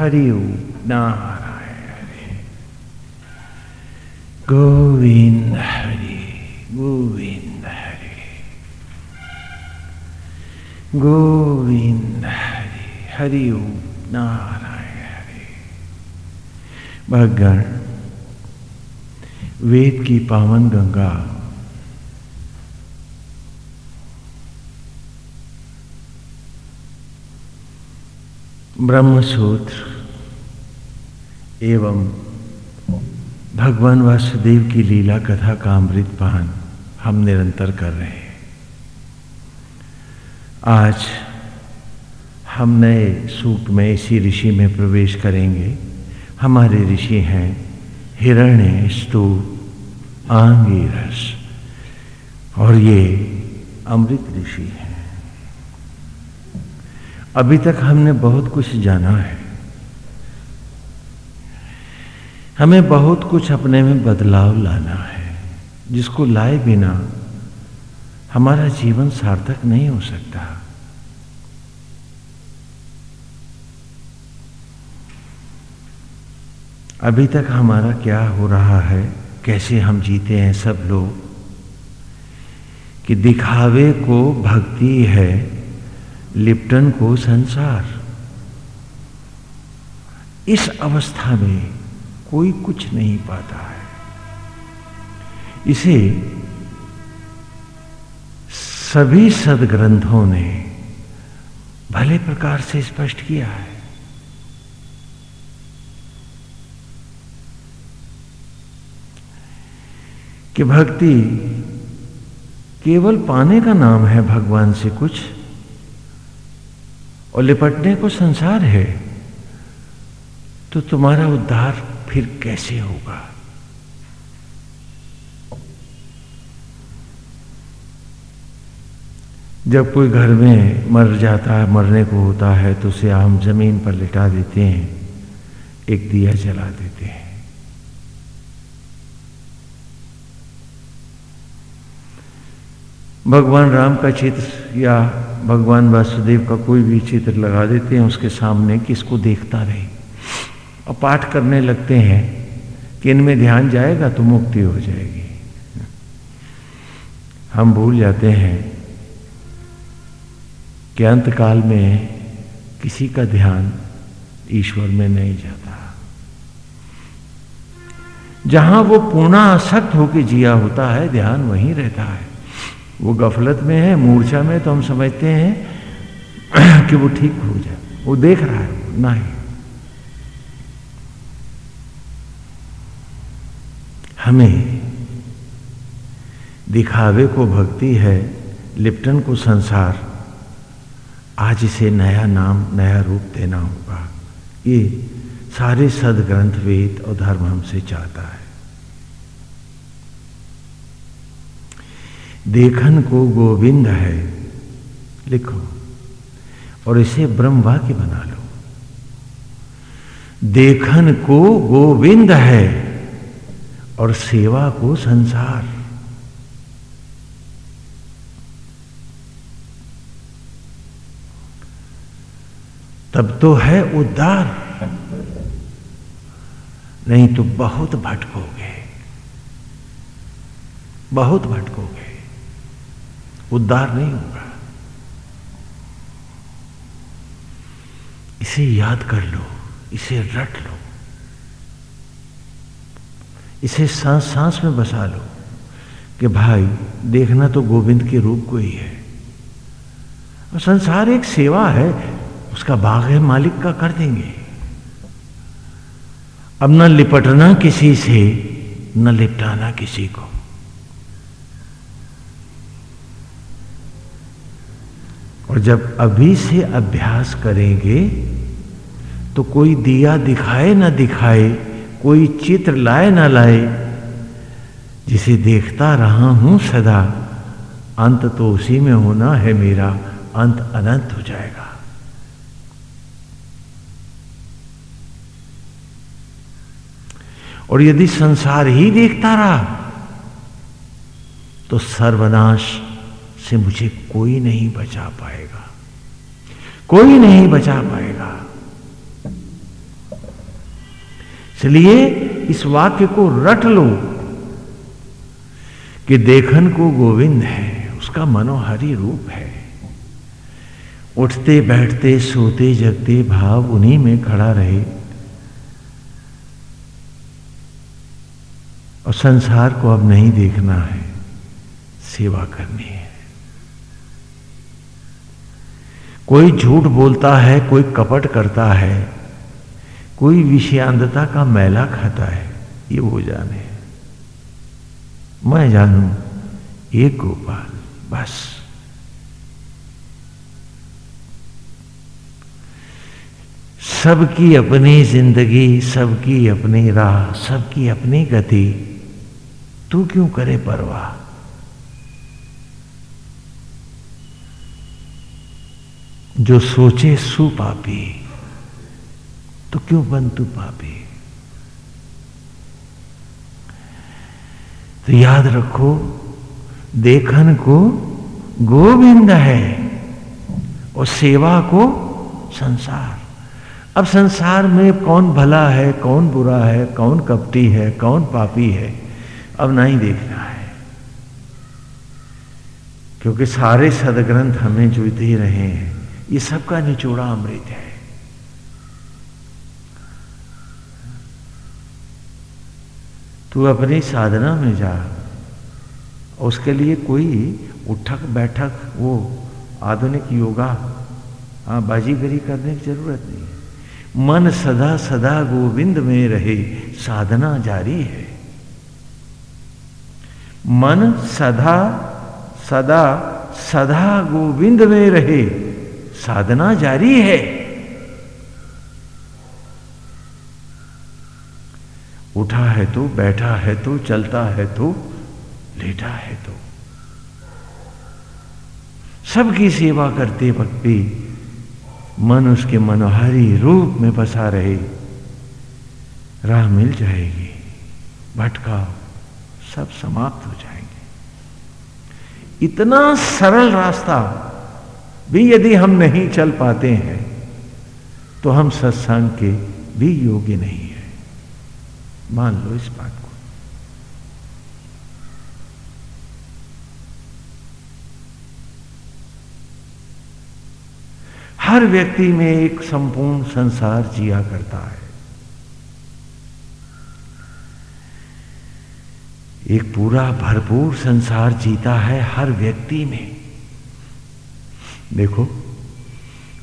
हरि नारायण। गोविंद हरि गोविंद हरि। गोविंद हरि हरि नारायण हरि। भगण वेद की पावन गंगा। ब्रह्मसूत्र। एवं भगवान वासुदेव की लीला कथा का अमृत पान हम निरंतर कर रहे हैं। आज हम नए सूक्त में इसी ऋषि में प्रवेश करेंगे। हमारे ऋषि हैं हिरण्य, स्तू, आंगिरस और ये अमृत ऋषि हैं। अभी तक हमने बहुत कुछ जाना है। हमें बहुत कुछ अपने में बदलाव लाना है, जिसको लाए बिना हमारा जीवन सार्थक नहीं हो सकता। अभी तक हमारा क्या हो रहा है, कैसे हम जीते हैं सब लोग, कि दिखावे को भक्ति है, लिप्टन को संसार। इस अवस्था में कोई कुछ नहीं पाता है। इसे सभी सदग्रंथों ने भले प्रकार से स्पष्ट किया है। कि भक्ति केवल पाने का नाम है भगवान से कुछ, और लिपटने को संसार है तो तुम्हारा उद्धार फिर कैसे होगा? जब कोई घर में मर जाता है, मरने को होता है तो उसे हम ज़मीन पर लिटा देते हैं, एक दिया जला देते हैं। भगवान राम का चित्र या भगवान वासुदेव का कोई भी चित्र लगा देते हैं, उसके सामने कि इसको देखता रहे और पाठ करने लगते हैं कि इनमें ध्यान जाएगा तो मुक्ति हो जाएगी। हम भूल जाते हैं कि अंतकाल में किसी का ध्यान ईश्वर में नहीं जाता। जहाँ वो पूर्णा आसक्त होकर जिया होता है, ध्यान वहीं रहता है। वो गफलत में है, मूर्छा में तो हम समझते हैं कि वो ठीक हो जाए। वो देख रहा है नहीं हमें। दिखावे को भक्ति है, लिप्टन को संसार। आज इसे नया नाम, नया रूप देना होगा। ये सारे सदग्रंथ वेद और धर्म हमसे चाहता है। देखन को गोविंद है, लिखो, और इसे ब्रह्म वाक्य बना लो। देखन को गोविंद है। और सेवा को संसार। तब तो है उद्धार। नहीं तो बहुत भटकोगे। बहुत भटकोगे। उद्धार नहीं होगा। इसे याद कर लो, इसे रट लो। इसे सांस सांस में बसा लो कि भाई, देखना तो गोविंद के रूप को ही है। और संसार एक सेवा है, उसका भाग है, मालिक का कर देंगे। अब न लिपटना किसी से, न लिपटाना किसी को। और जब अभी से अभ्यास करेंगे तो कोई दिया दिखाए, ना दिखाए कोई चित्र लाए ना लाए, जिसे देखता रहा हूँ सदा। अंत तो उसी में होना है मेरा, अंत अनंत हो जाएगा। और यदि संसार ही देखता रहा तो सर्वनाश से मुझे कोई नहीं बचा पाएगा। कोई नहीं बचा पाएगा। इसलिए इस वाक्य को रट लो कि देखन को गोविंद है, उसका मनोहरी रूप है। उठते, बैठते, सोते, जगते, भाव उन्हीं में खड़ा रहे। और संसार को अब नहीं देखना है, सेवा करनी है। कोई झूठ बोलता है, कोई कपट करता है कोई विषयांतता का मैला खाता है, ये वो जाने। मैं जानू, एक गोपाल, बस। सबकी अपनी ज़िंदगी, सबकी अपनी राह, सबकी अपनी गति, तू क्यों करे परवाह? जो सोचे सुपापी तो क्यों बन तू पापी? तो याद रखो, देखन को गोविंद है और सेवा को संसार। अब संसार में कौन भला है, कौन बुरा है, कौन कपटी है, कौन पापी है, अब नहीं देखना है। क्योंकि सारे सदग्रंथ हमें जो दे रहे हैं। ये सबका निचोड़ा अमृत है। तू अपनी साधना में जा। उसके लिए कोई उठक बैठक, वो आधुनिक योगा हाँ बाजीगरी करने की ज़रूरत नहीं है। मन सदा सदा गोविंद में रहे, साधना जारी है। मन सदा सदा सदा गोविंद में रहे, साधना जारी है। उठा है तो बैठा है तो चलता है तो लेटा है तो। सबकी सेवा करते वक्त भी मन उसके मनोहारी रूप में बसा रहे। राह मिल जाएगी भटकाओ सब समाप्त हो जाएँगे। इतना सरल रास्ता भी यदि हम नहीं चल पाते हैं तो हम सत्संग के भी योग्य नहीं मान लो इस बात को। हर व्यक्ति में एक संपूर्ण संसार जिया करता है। एक पूरा भरपूर संसार जीता है हर व्यक्ति में। देखो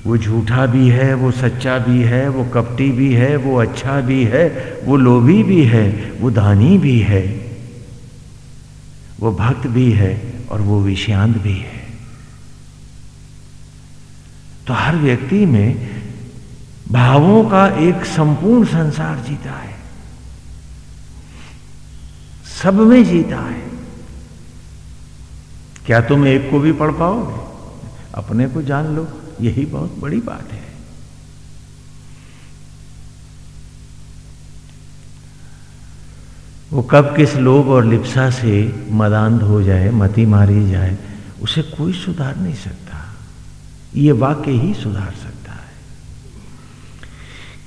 वो झूठा भी है, वो सच्चा भी है, वो कपटी भी है, वो अच्छा भी है, वो लोभी भी है, वो दानी भी है, वो भक्त भी है और वो विषयांत भी है। तो हर व्यक्ति में भावों का एक संपूर्ण संसार जीता है। सब में जीता है। क्या तुम एक को भी पढ़ पाओगे? अपने को जान लो। यही बहुत बड़ी बात है। वो कब किस लोभ और लिप्सा से मदांध हो जाए, मती मारी जाए, उसे कोई सुधार नहीं सकता। ये वाक्य ही सुधार सकता है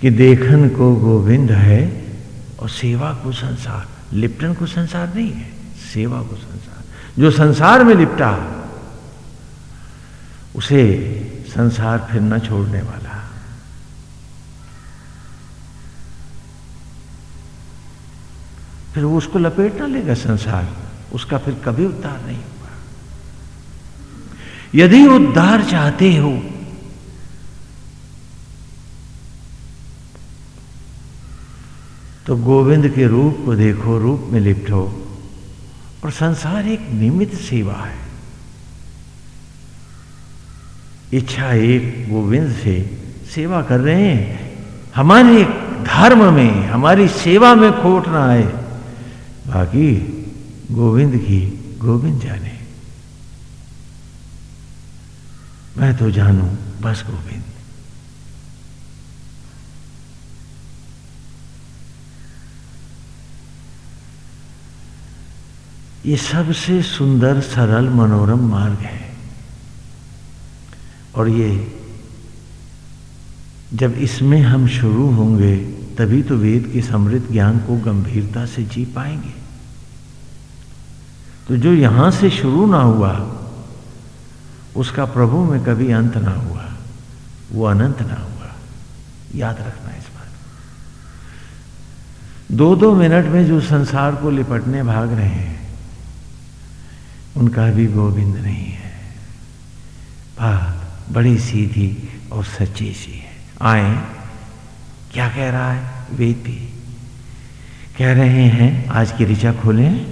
कि देखन को गोविंद है और सेवा को संसार। लिप्टन को संसार नहीं है, सेवा को संसार। जो संसार में लिपटा, उसे संसार फिर न छोड़ने वाला। फिर वो उसको लपेट ना लेगा संसार, उसका फिर कभी उद्धार नहीं होगा। यदि उद्धार चाहते हो तो गोविंद के रूप को देखो, रूप में लिपटो, और संसार एक निमित्त सेवा है। इच्छा एक गोविंद से सेवा कर रहे हैं। हमारे धर्म में, हमारी सेवा में खोट ना आए। बाकी गोविंद की गोविंद जाने। मैं तो जानू, बस गोविंद। ये सबसे सुंदर सरल मनोरम मार्ग है। और ये, जब इसमें हम शुरू होंगे, तभी तो वेद के समृद्ध ज्ञान को गंभीरता से जी पाएँगे। तो जो यहाँ से शुरू ना हुआ, उसका प्रभु में कभी अंत ना हुआ, वो अनंत ना हुआ। याद रखना इस बात। दो दो मिनट में जो संसार को लिपटने भाग रहे हैं, उनका भी गोविंद नहीं है। बात बड़ी सीधी और सच्ची सी है। आए, क्या कह रहा है वेद भी? कह रहे हैं, आज की ऋचा खोलें।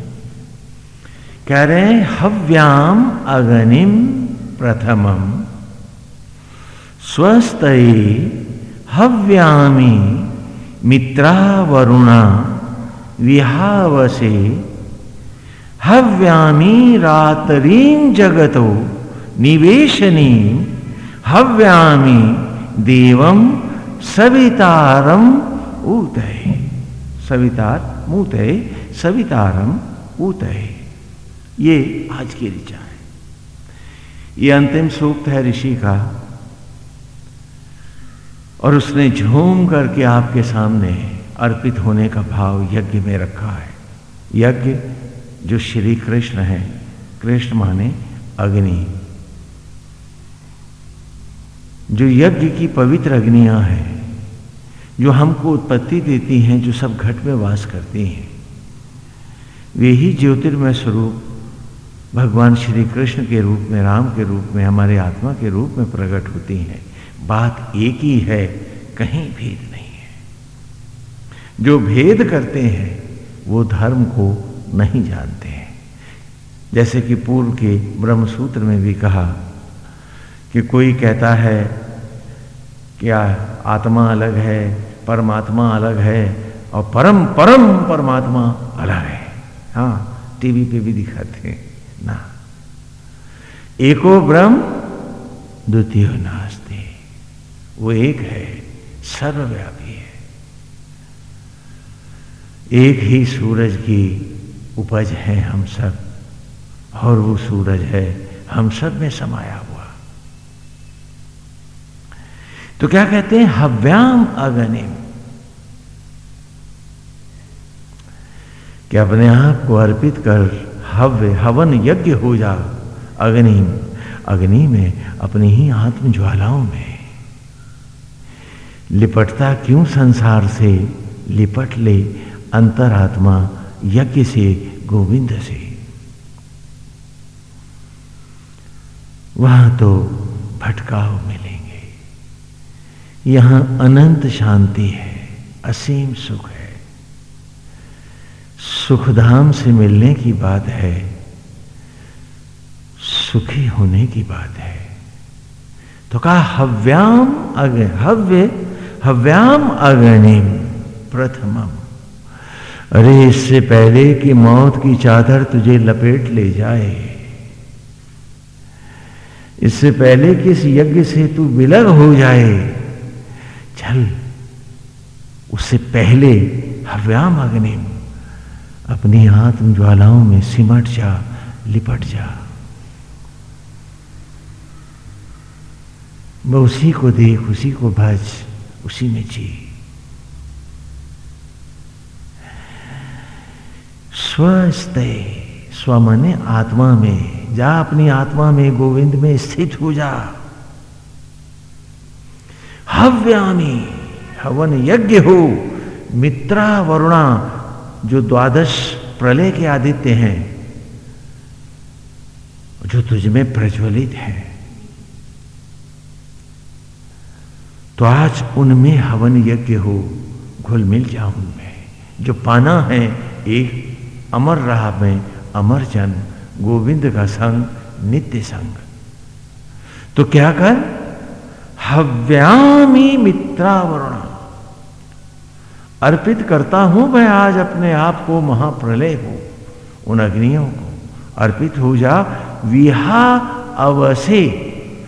कह रहे हैं, हव्याम अगनिम प्रथमम। स्वस्थ हव्यामी मित्रा वरुणा विहावसे। हव्यामी रातरीं जगतो निवेशनी हव्यामी देवम सवितारम ऊतय। सवितार, मूतय सवितारम ऊतय। ये आज की ऋचा है। ये अंतिम सूक्त है ऋषि का। और उसने झूम करके आपके सामने अर्पित होने का भाव यज्ञ में रखा है। यज्ञ जो श्री कृष्ण है। कृष्ण माने अग्नि। जो यज्ञ की पवित्र अग्नियाँ हैं, जो हमको उत्पत्ति देती हैं, जो सब घट में वास करती हैं। वे ही ज्योतिर्मय स्वरूप, भगवान श्री कृष्ण के रूप में, राम के रूप में, हमारे आत्मा के रूप में प्रकट होती हैं। बात एक ही है, कहीं भेद नहीं है। जो भेद करते हैं, वो धर्म को नहीं जानते हैं। जैसे कि पूर्व के ब्रह्म सूत्र में भी कहा कि कोई कहता है क्या आत्मा अलग है, परमात्मा अलग है और परम परम परमात्मा अलग है। हाँ टीवी पे भी दिखाते हैं। ना। एको ब्रह्म, द्वितीय नास्ते। वो एक है, सर्वव्यापी है। एक ही सूरज की उपज है हम सब, और वो सूरज है हम सब में समाया हुआ। तो क्या कहते हैं? हव्याम अगनिम। कि अपने आप को अर्पित कर हव्य, हवन यज्ञ हो जा अग्नि अग्नि में अपनी ही आत्म ज्वालाओं में। लिपटता क्यों संसार से? लिपट ले अंतरात्मा यज्ञ से, गोविंद से। वहाँ तो भटकाव मिलेंगे यहाँ अनंत शांति है, असीम सुख है। सुखधाम से मिलने की बात है, सुखी होने की बात है। तो कहा, हव्याम अग, हव्य, हव्याम अग्निम प्रथमम। अरे, इससे पहले कि मौत की चादर तुझे लपेट ले जाए। इससे पहले कि इस यज्ञ से तू विलग हो जाए। चल, उससे पहले हव्याम अग्निम अपनी आत्म ज्वालाओं में सिमट जा, लिपट जा। मैं उसी को देख, उसी को भज, उसी में जी। स्वस्थ स्व मने आत्मा में, जा अपनी आत्मा में, गोविंद में स्थित हो जा। हव्यामी हवन यज्ञ हो मित्रा वरुणा जो द्वादश प्रलय के आदित्य हैं, जो तुझ में प्रज्वलित है। तो आज उनमें हवन यज्ञ हो घुल मिल जाऊँ मैं। जो पाना है, एक अमर राह में अमर जन, गोविंद का संग, नित्य संग। तो क्या कर? हव्यामी मित्रावरण। अर्पित करता हूँ मैं आज अपने आप को, महाप्रलय को, उन अग्नियों को। अर्पित हो जा, विहा अवसे।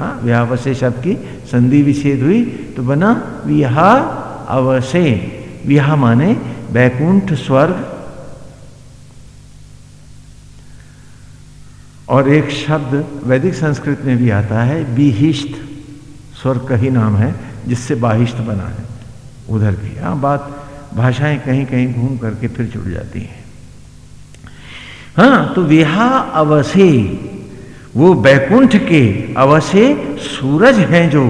हाँ व्यावसे शब्द की संधि विच्छेद हुई तो बना विहा अवसे। विहा माने बैकुंठ स्वर्ग। और एक शब्द वैदिक संस्कृत में भी आता है बिहिष्ट स्वर्ग का ही नाम है, जिससे बाहिष्ट बना है। उधर भी हाँ बात, भाषाएँ कहीं कहीं घूम करके फिर जुड़ जाती हैं। हाँ तो विहा अवसे, वो बैकुंठ के अवसे सूरज हैं जो,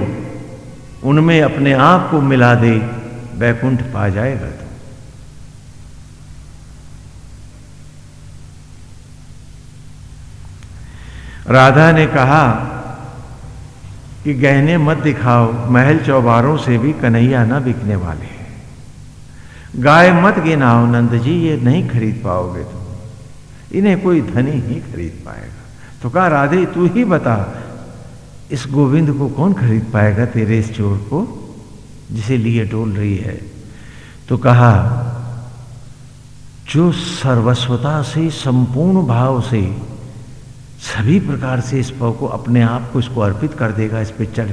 उनमें अपने आप को मिला दे, बैकुंठ पा जाएगा तो। राधा ने कहा कि गहने मत दिखाओ, महल चौबारों से भी कन्हैया ना बिकने वाले हैं। गाय मत गिनाओ नंद जी ये नहीं खरीद पाओगे तुम। इन्हें कोई धनी ही खरीद पाएगा। तो कहा, राधे, तू ही बता, इस गोविंद को कौन खरीद पाएगा तेरे इस चोर को, जिसे लिए डोल रही है? तो कहा, जो सर्वस्वता से, संपूर्ण भाव से सभी प्रकार से इस पव को अपने आप को इसको अर्पित कर देगा, इस पे चढ़,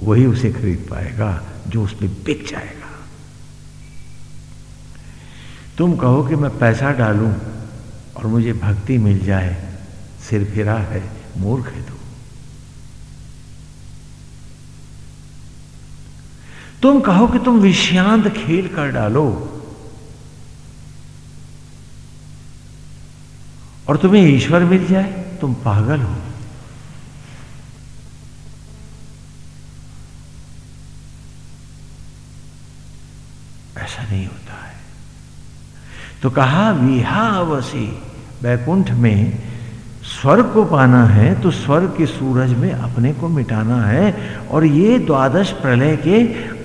वही उसे खरीद पाएगा, जो उस पर बिक जाएगा। तुम कहो कि मैं पैसा डालूं और मुझे भक्ति मिल जाए, सिर फिरा है, मूर्ख है तुम कहो कि तुम विषांत खेल कर डालो और तुम्हें ईश्वर मिल जाए, तुम पागल हो। ऐसा नहीं होता है। तो कहा, विहावसी, वैकुंठ में स्वर्ग को पाना है तो स्वर्ग के सूरज में अपने को मिटाना है, और ये द्वादश प्रलय के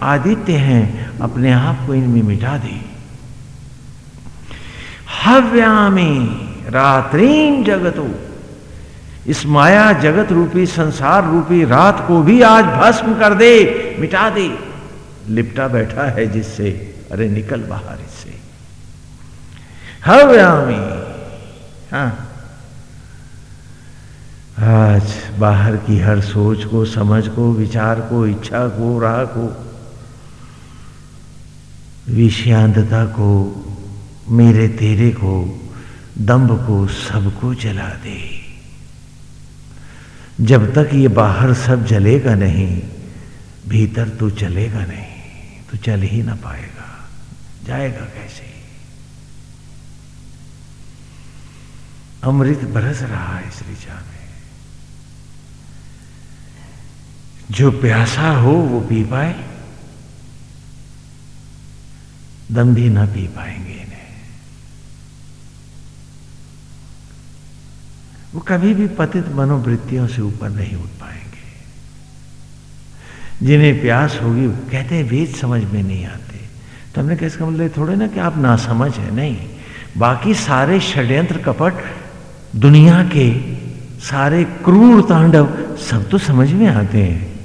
आदित्य हैं, अपने आप को इनमें मिटा दे। हव्यामी रात्रिम जगतो। इस माया जगत रूपी, संसार रूपी रात को भी आज भस्म कर दे, मिटा दे। लिपटा बैठा है जिससे, अरे निकल बाहर इससे। हव्यामी हाँ। आज बाहर की हर सोच को, समझ को, विचार को, इच्छा को, राह को, विषयांतता को, मेरे तेरे को दम्भ को सबको जला दे। जब तक ये बाहर सब जलेगा नहीं, भीतर तो चलेगा नहीं तो चल ही ना पाएगा। जाएगा कैसे? अमृत बरस रहा है इस ऋचा में। जो प्यासा हो, वो पी पाए। दम भी ना पी पाएँगे। वो कभी भी पतित मनोवृत्तियों से ऊपर नहीं उठ पाएँगे। जिन्हें प्यास होगी कहते हैं, वेद समझ में नहीं आते। तो हमने कैसे मतलब थोड़े ना कि आप ना समझ है? नहीं, बाकी सारे षड्यंत्र कपट, दुनिया के सारे क्रूर तांडव सब तो समझ में आते हैं।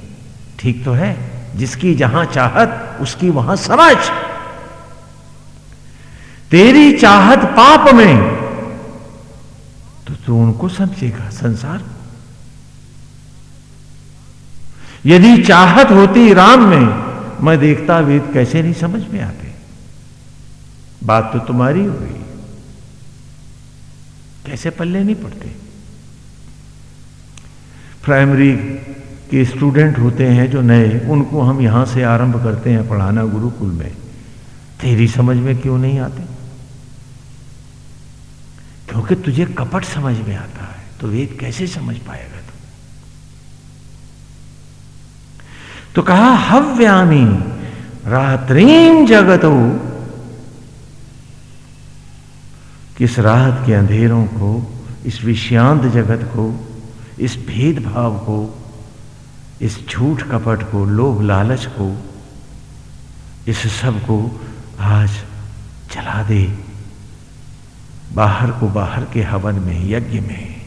ठीक तो है, जिसकी जहाँ चाहत, उसकी वहाँ समझ। तेरी चाहत पाप में तो उनको समझेगा संसार यदि चाहत होती राम में, मैं देखता वेद कैसे नहीं समझ में आते। बात तो तुम्हारी हुई कैसे पल्ले नहीं पड़ते? प्राइमरी के स्टूडेंट होते हैं जो नए, उनको हम यहाँ से आरंभ करते हैं पढ़ाना गुरुकुल में। तेरी समझ में क्यों नहीं आते? क्योंकि तुझे कपट समझ में आता है तो वेद कैसे समझ पाएगा तू? तो कहा, हव्यामी रात्रिम जगतो, किस रात के अंधेरों को, इस विषांत जगत को, इस भेदभाव को, इस झूठ कपट को, लोभ लालच को, इस सबको आज चला दे। बाहर को बाहर के हवन में, यज्ञ में।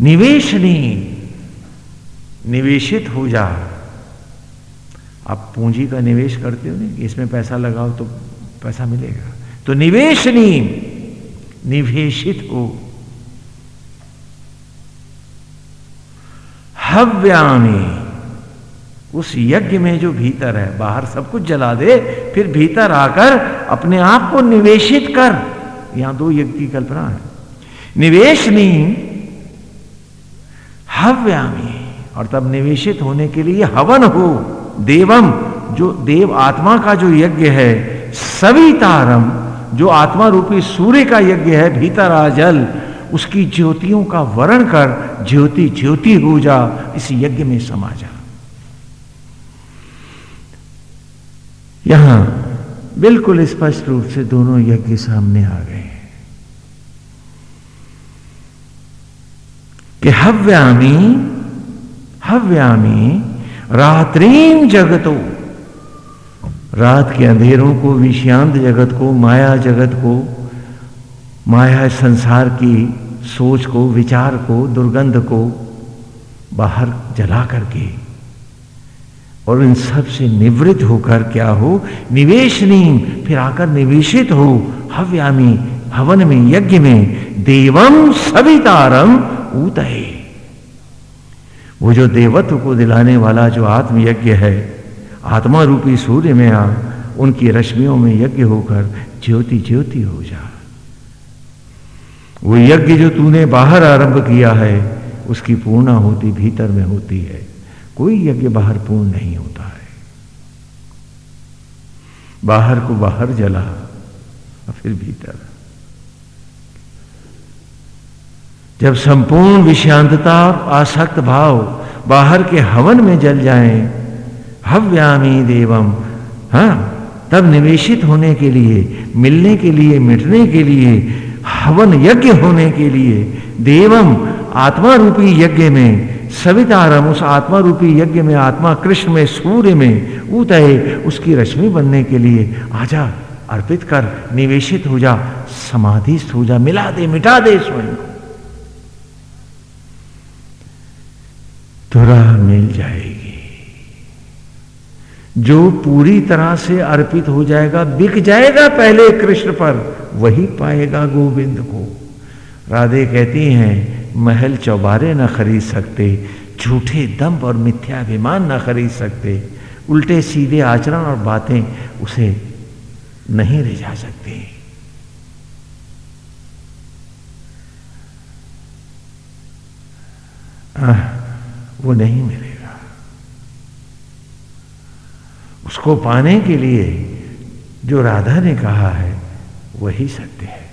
निवेशनी, निवेशित हो जा। आप पूंजी का निवेश करते हो नहीं इसमें पैसा लगाओ तो पैसा मिलेगा। तो निवेशनी, निवेशित हो। हव्यामी उस यज्ञ में जो भीतर है, बाहर सब कुछ जला दे, फिर भीतर आकर अपने आप को निवेशित कर। यहाँ दो यज्ञ की कल्पना है। निवेश नहीं हव्यामी, और तब निवेशित होने के लिए हवन हो, देवम, जो देव आत्मा का जो यज्ञ है, सवितारम, जो आत्मा रूपी सूर्य का यज्ञ है, भीतर आ जल, उसकी ज्योतियों का वर्ण कर, ज्योति ज्योति हो जा, इस यज्ञ में समा जा। यहाँ। बिल्कुल स्पष्ट रूप से दोनों यज्ञ सामने आ गए हैं। कि हव्यामी हव्यामी रात्रिम जगतो, रात के अंधेरों को, विषयांत जगत को, माया जगत को, माया संसार की सोच को, विचार को, दुर्गंध को बाहर जला करके और इन सबसे निवृत्त होकर क्या हो? निवेशनी। फिर आकर निवेशित हो। हव्यामी, हवन में, यज्ञ में। देवम सवितारम उतये वो जो देवत्व को दिलाने वाला जो आत्मयज्ञ है आत्मा रूपी सूर्य में आ, उनकी रश्मियों में यज्ञ होकर ज्योति ज्योति हो जा। वो यज्ञ जो तूने बाहर आरंभ किया है, उसकी पूर्णा होती, भीतर में होती है। कोई यज्ञ बाहर पूर्ण नहीं होता है। बाहर को बाहर जला, और फिर भीतर। जब संपूर्ण विशांतता आसक्त भाव बाहर के हवन में जल जाएँ, हव्यामी देवम हाँ तब निवेशित होने के लिए, मिलने के लिए, मिटने के लिए, हवन यज्ञ होने के लिए, देवम, आत्मा रूपी यज्ञ में सवितारम उस आत्मा रूपी यज्ञ में, आत्मा कृष्ण में, सूर्य में उतय उसकी रश्मि बनने के लिए आजा, अर्पित कर, निवेशित हो जा, समाधिस्थ हो जा, मिला दे, मिटा दे स्वयं को। मिल जाएगी। जो पूरी तरह से अर्पित हो जाएगा, बिक जाएगा पहले कृष्ण पर, वही पाएगा गोविंद को। राधे कहती हैं महल चौबारे न खरीद सकते, झूठे दम और मिथ्याभिमान न खरीद सकते, उल्टे सीधे आचरण और बातें उसे नहीं ले जा सकती। वो नहीं मिलेगा। उसको पाने के लिए जो राधा ने कहा है, वही सत्य है।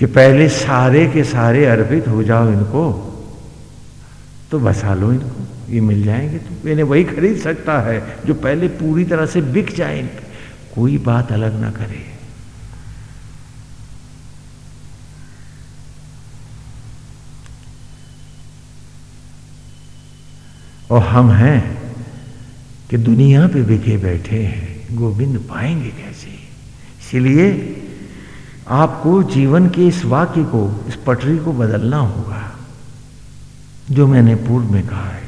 कि पहले सारे के सारे अर्पित हो जाओ इनको तो बसा लो इनको, ये मिल जाएँगे तो। इन्हें वही खरीद सकता है जो पहले पूरी तरह से बिक जाए इन कोई बात अलग ना करे। और हम हैं कि दुनिया पे बिके बैठे हैं, गोविंद पाएँगे कैसे? इसलिए आपको जीवन के इस वाक्य को इस पटरी को बदलना होगा जो मैंने पूर्व में कहा है,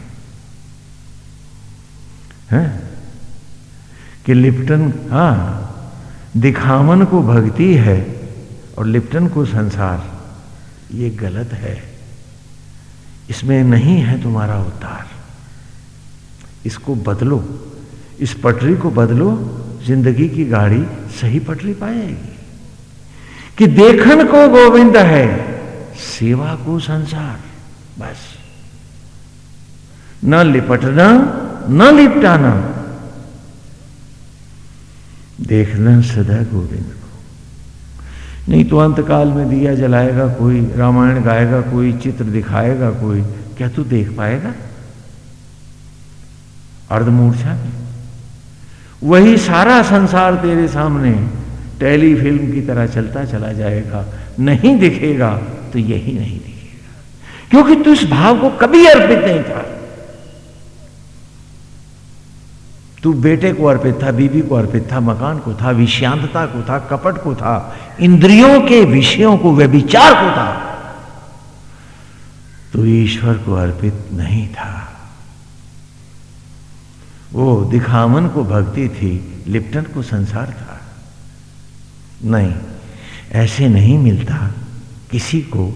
है? कि लिप्टन हाँ दिखावन को भक्ति है और लिप्टन को संसार ये गलत है। इसमें नहीं है तुम्हारा उद्धार। इसको बदलो इस पटरी को बदलो ज़िंदगी की गाड़ी सही पटरी पाएगी। कि देखन को गोविंद है। सेवा को संसार। बस। न लिपटना न लिपटाना। देखना सदा गोविंद को। नहीं तो अंतकाल में दिया जलाएगा कोई रामायण गाएगा कोई चित्र दिखाएगा कोई क्या तू देख पाएगा? अर्धमूर्छा वही सारा संसार तेरे सामने। टेलीफिल्म की तरह चलता चला जाएगा, नहीं दिखेगा तो यही नहीं दिखेगा। क्योंकि तू इस भाव को कभी अर्पित नहीं था। तू बेटे को अर्पित था, बीबी को अर्पित था, मकान को था, विषांतता को था, कपट को था, इंद्रियों के विषयों को, व्यभिचार को था, तू ईश्वर को अर्पित नहीं था। वो दिखावन को भक्ति थी, लिप्टन को संसार था। नहीं, ऐसे नहीं मिलता किसी को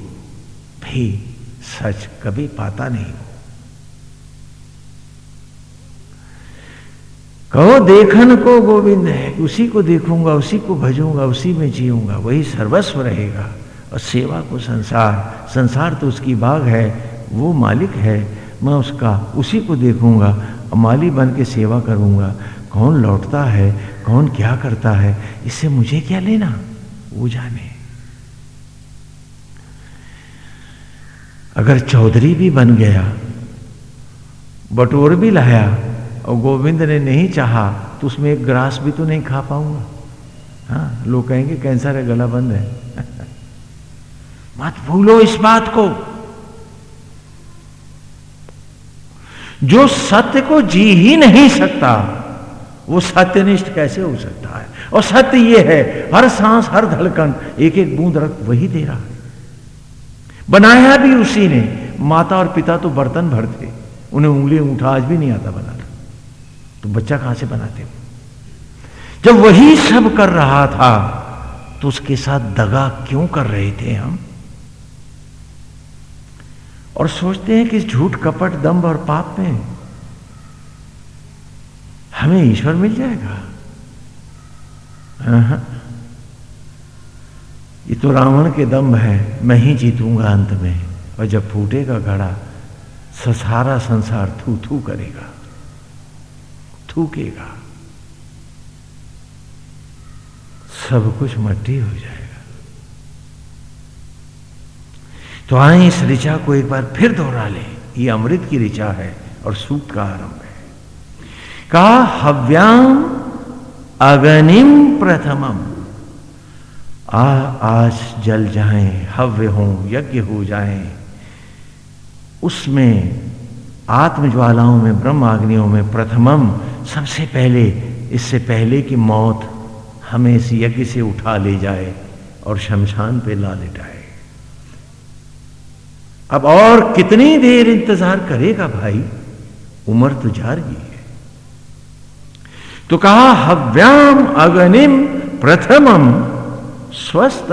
भी सच कभी पाता नहीं कहो, देखन को गोविंद है, उसी को देखूँगा, उसी को भजूँगा, उसी में जीऊँगा, वही सर्वस्व रहेगा। और सेवा को संसार संसार तो उसकी बाग है, वो मालिक है, मैं उसका उसी को देखूँगा, माली बन के सेवा करूँगा। कौन लौटता है कौन क्या करता है? इससे मुझे क्या लेना? वो जाने। अगर चौधरी भी बन गया, बटोर भी लाया और गोविंद ने नहीं चाहा तो उसमें एक ग्रास भी तो नहीं खा पाऊँगा। हाँ लोग कहेंगे, कैंसर है, गला बंद है। मत भूलो इस बात को। जो सत्य को जी ही नहीं सकता वो सत्यनिष्ठ कैसे हो सकता है? और सत्य ये है, हर सांस, हर धड़कन एक एक बूंद रक्त वही दे रहा है। बनाया भी उसी ने। माता और पिता तो बर्तन भर थे उन्हें उंगली उठा आज भी नहीं आता बनाना। तो बच्चा कहाँ से बनाते हो? जब वही सब कर रहा था तो उसके साथ दगा क्यों कर रहे थे हम? और सोचते हैं कि इस झूठ कपट, दम्भ और पाप में हमें ईश्वर मिल जाएगा। ये तो रावण के दम्भ है, मैं ही जीतूँगा अंत में, और जब फूटेगा घड़ा सारा संसार थू थू करेगा, थूकेगा। सब कुछ मट्टी हो जाएगा। तो आए इस ऋचा को एक बार फिर दोहरा ले। ये अमृत की ऋचा है और सूक्त का आरंभ है। कहा हव्याम अगनिम प्रथमम। आ, आज जल जाएँ, हव्य हो, यज्ञ हो जाएँ। उसमें, आत्मज्वालाओं में ब्रह्म ब्रह्माग्नियों में प्रथमम, सबसे पहले, इससे पहले की मौत हमें इस यज्ञ से उठा ले जाए और शमशान पे ला लिटाए। अब और कितनी देर इंतज़ार करेगा भाई? उम्र तो जा रही है। तो कहा, हव्याम अग्निम प्रथमम स्वस्थ।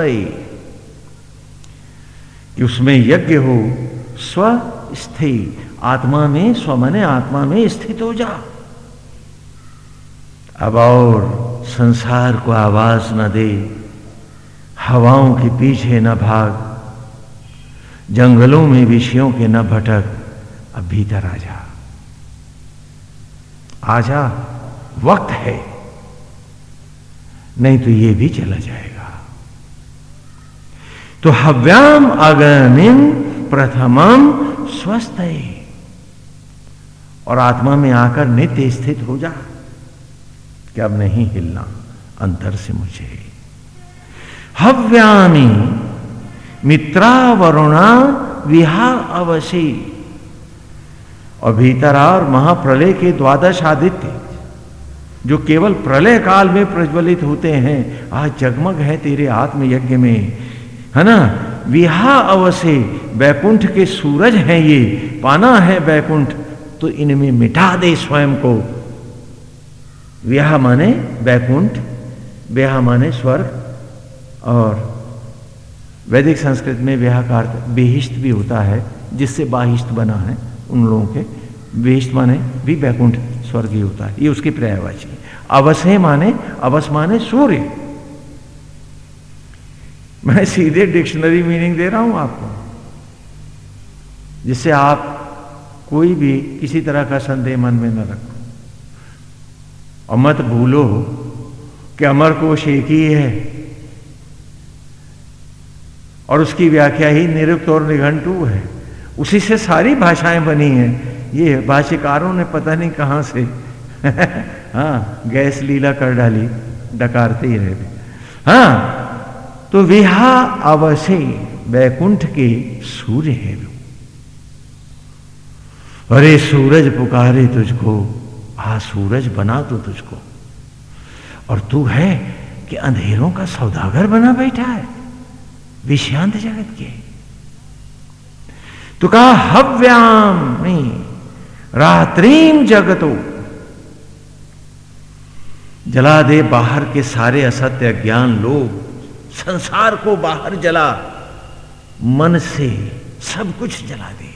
कि उसमें यज्ञ हो स्वस्थित आत्मा में स्वमने आत्मा में स्थित हो जा। अब और संसार को आवाज़ न दे, हवाओं के पीछे न भाग, जंगलों में विषयों के न भटक, अब भीतर आ जा। आजा वक्त है। नहीं तो ये भी चला जाएगा। तो हव्याम अगनिम प्रथमम स्वस्थ है और आत्मा में आकर नित्य स्थित हो जा। कि अब नहीं हिलना अंतर से मुझे। हव्यामी मित्रा वरुणा विहा अवशी। और भीतरा और महाप्रलय के द्वादश आदित्य जो केवल प्रलय काल में प्रज्वलित होते हैं, आज जगमग है तेरे आत्म यज्ञ में। है ना? विहा अवसे बैकुंठ के सूरज हैं ये, पाना है वैकुंठ तो इनमें मिटा दे स्वयं को। विहा माने बैकुंठ ब्याह माने स्वर्ग, और वैदिक संस्कृत में ब्याह का अर्थ बेहिष्ट भी होता है, जिससे बाहिष्ट बना है उन लोगों के। बेहिष्ट माने भी बैकुंठ स्वर्ग ही होता है। ये उसकी पर्यायवाची अवश्य माने, अवस माने सूर्य। मैं सीधे डिक्शनरी मीनिंग दे रहा हूँ आपको, जिससे आप कोई भी किसी तरह का संदेह मन में न रखो। और मत भूलो कि अमर कोश एक ही है। और उसकी व्याख्या ही निरुक्त और निघंटू है। उसी से सारी भाषाएँ बनी हैं। ये भाष्यकारों ने पता नहीं कहाँ से हाँ गैस लीला कर डाली, डकारते ही रहे हाँ तो विहा अवसे बैकुंठ के सूर्य है अरे सूरज पुकारे तुझको आ सूरज बना तो तुझको। और तू है कि अंधेरों का सौदागर बना बैठा है, विषांत जगत के। तो कहा, हव्याम नहीं रात्रिम जगतो। जला दे बाहर के सारे असत्य ज्ञान लोग, संसार को बाहर जला, मन से सब कुछ जला दे।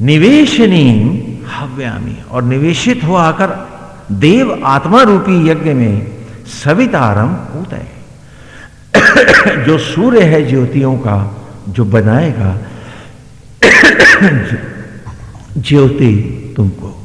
निवेशनी हव्यामी, और निवेशित हो आकर देव आत्मा रूपी यज्ञ में सवितारम उदय जो सूर्य है ज्योतियों का जो बनाएगा ज्योति तुमको।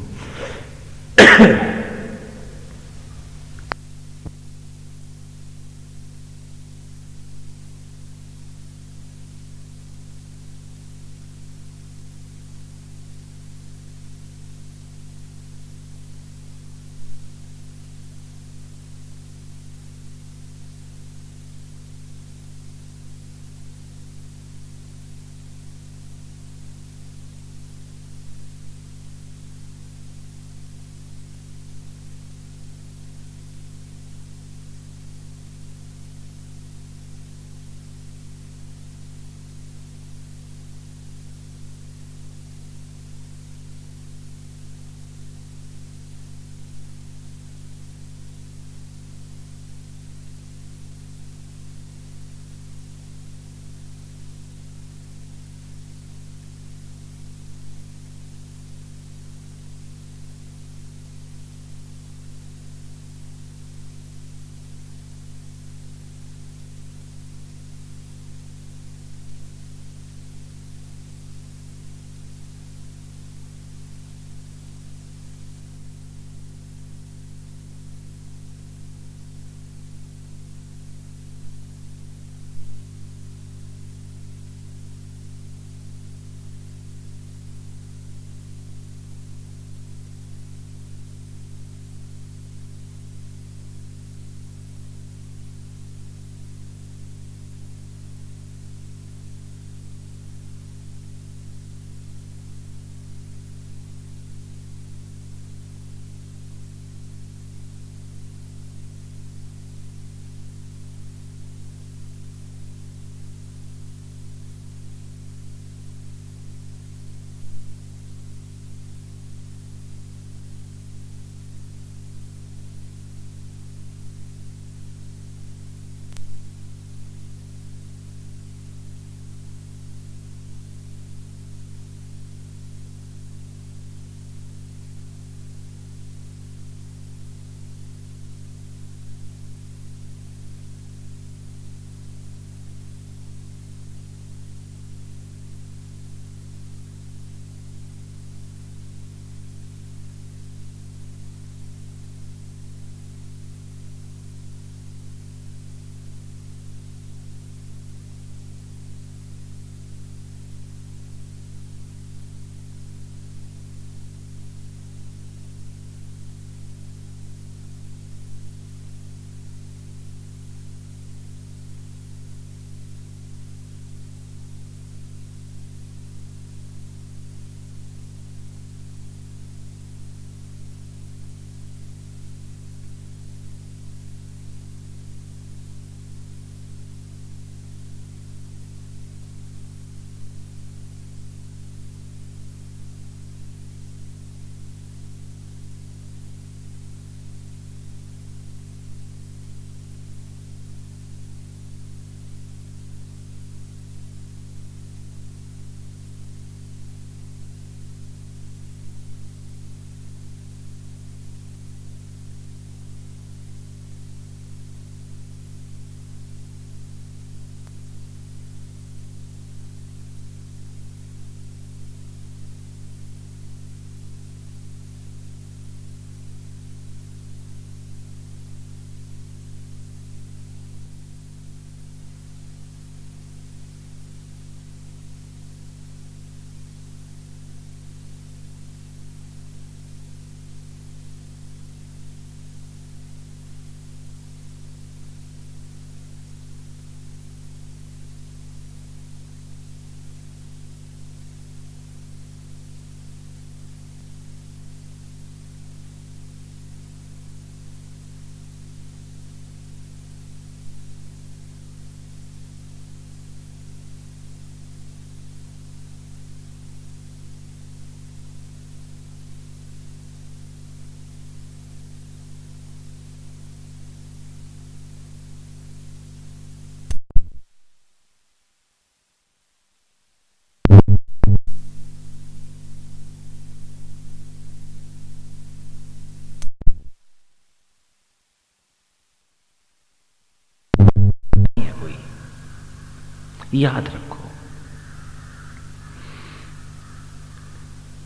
याद रखो।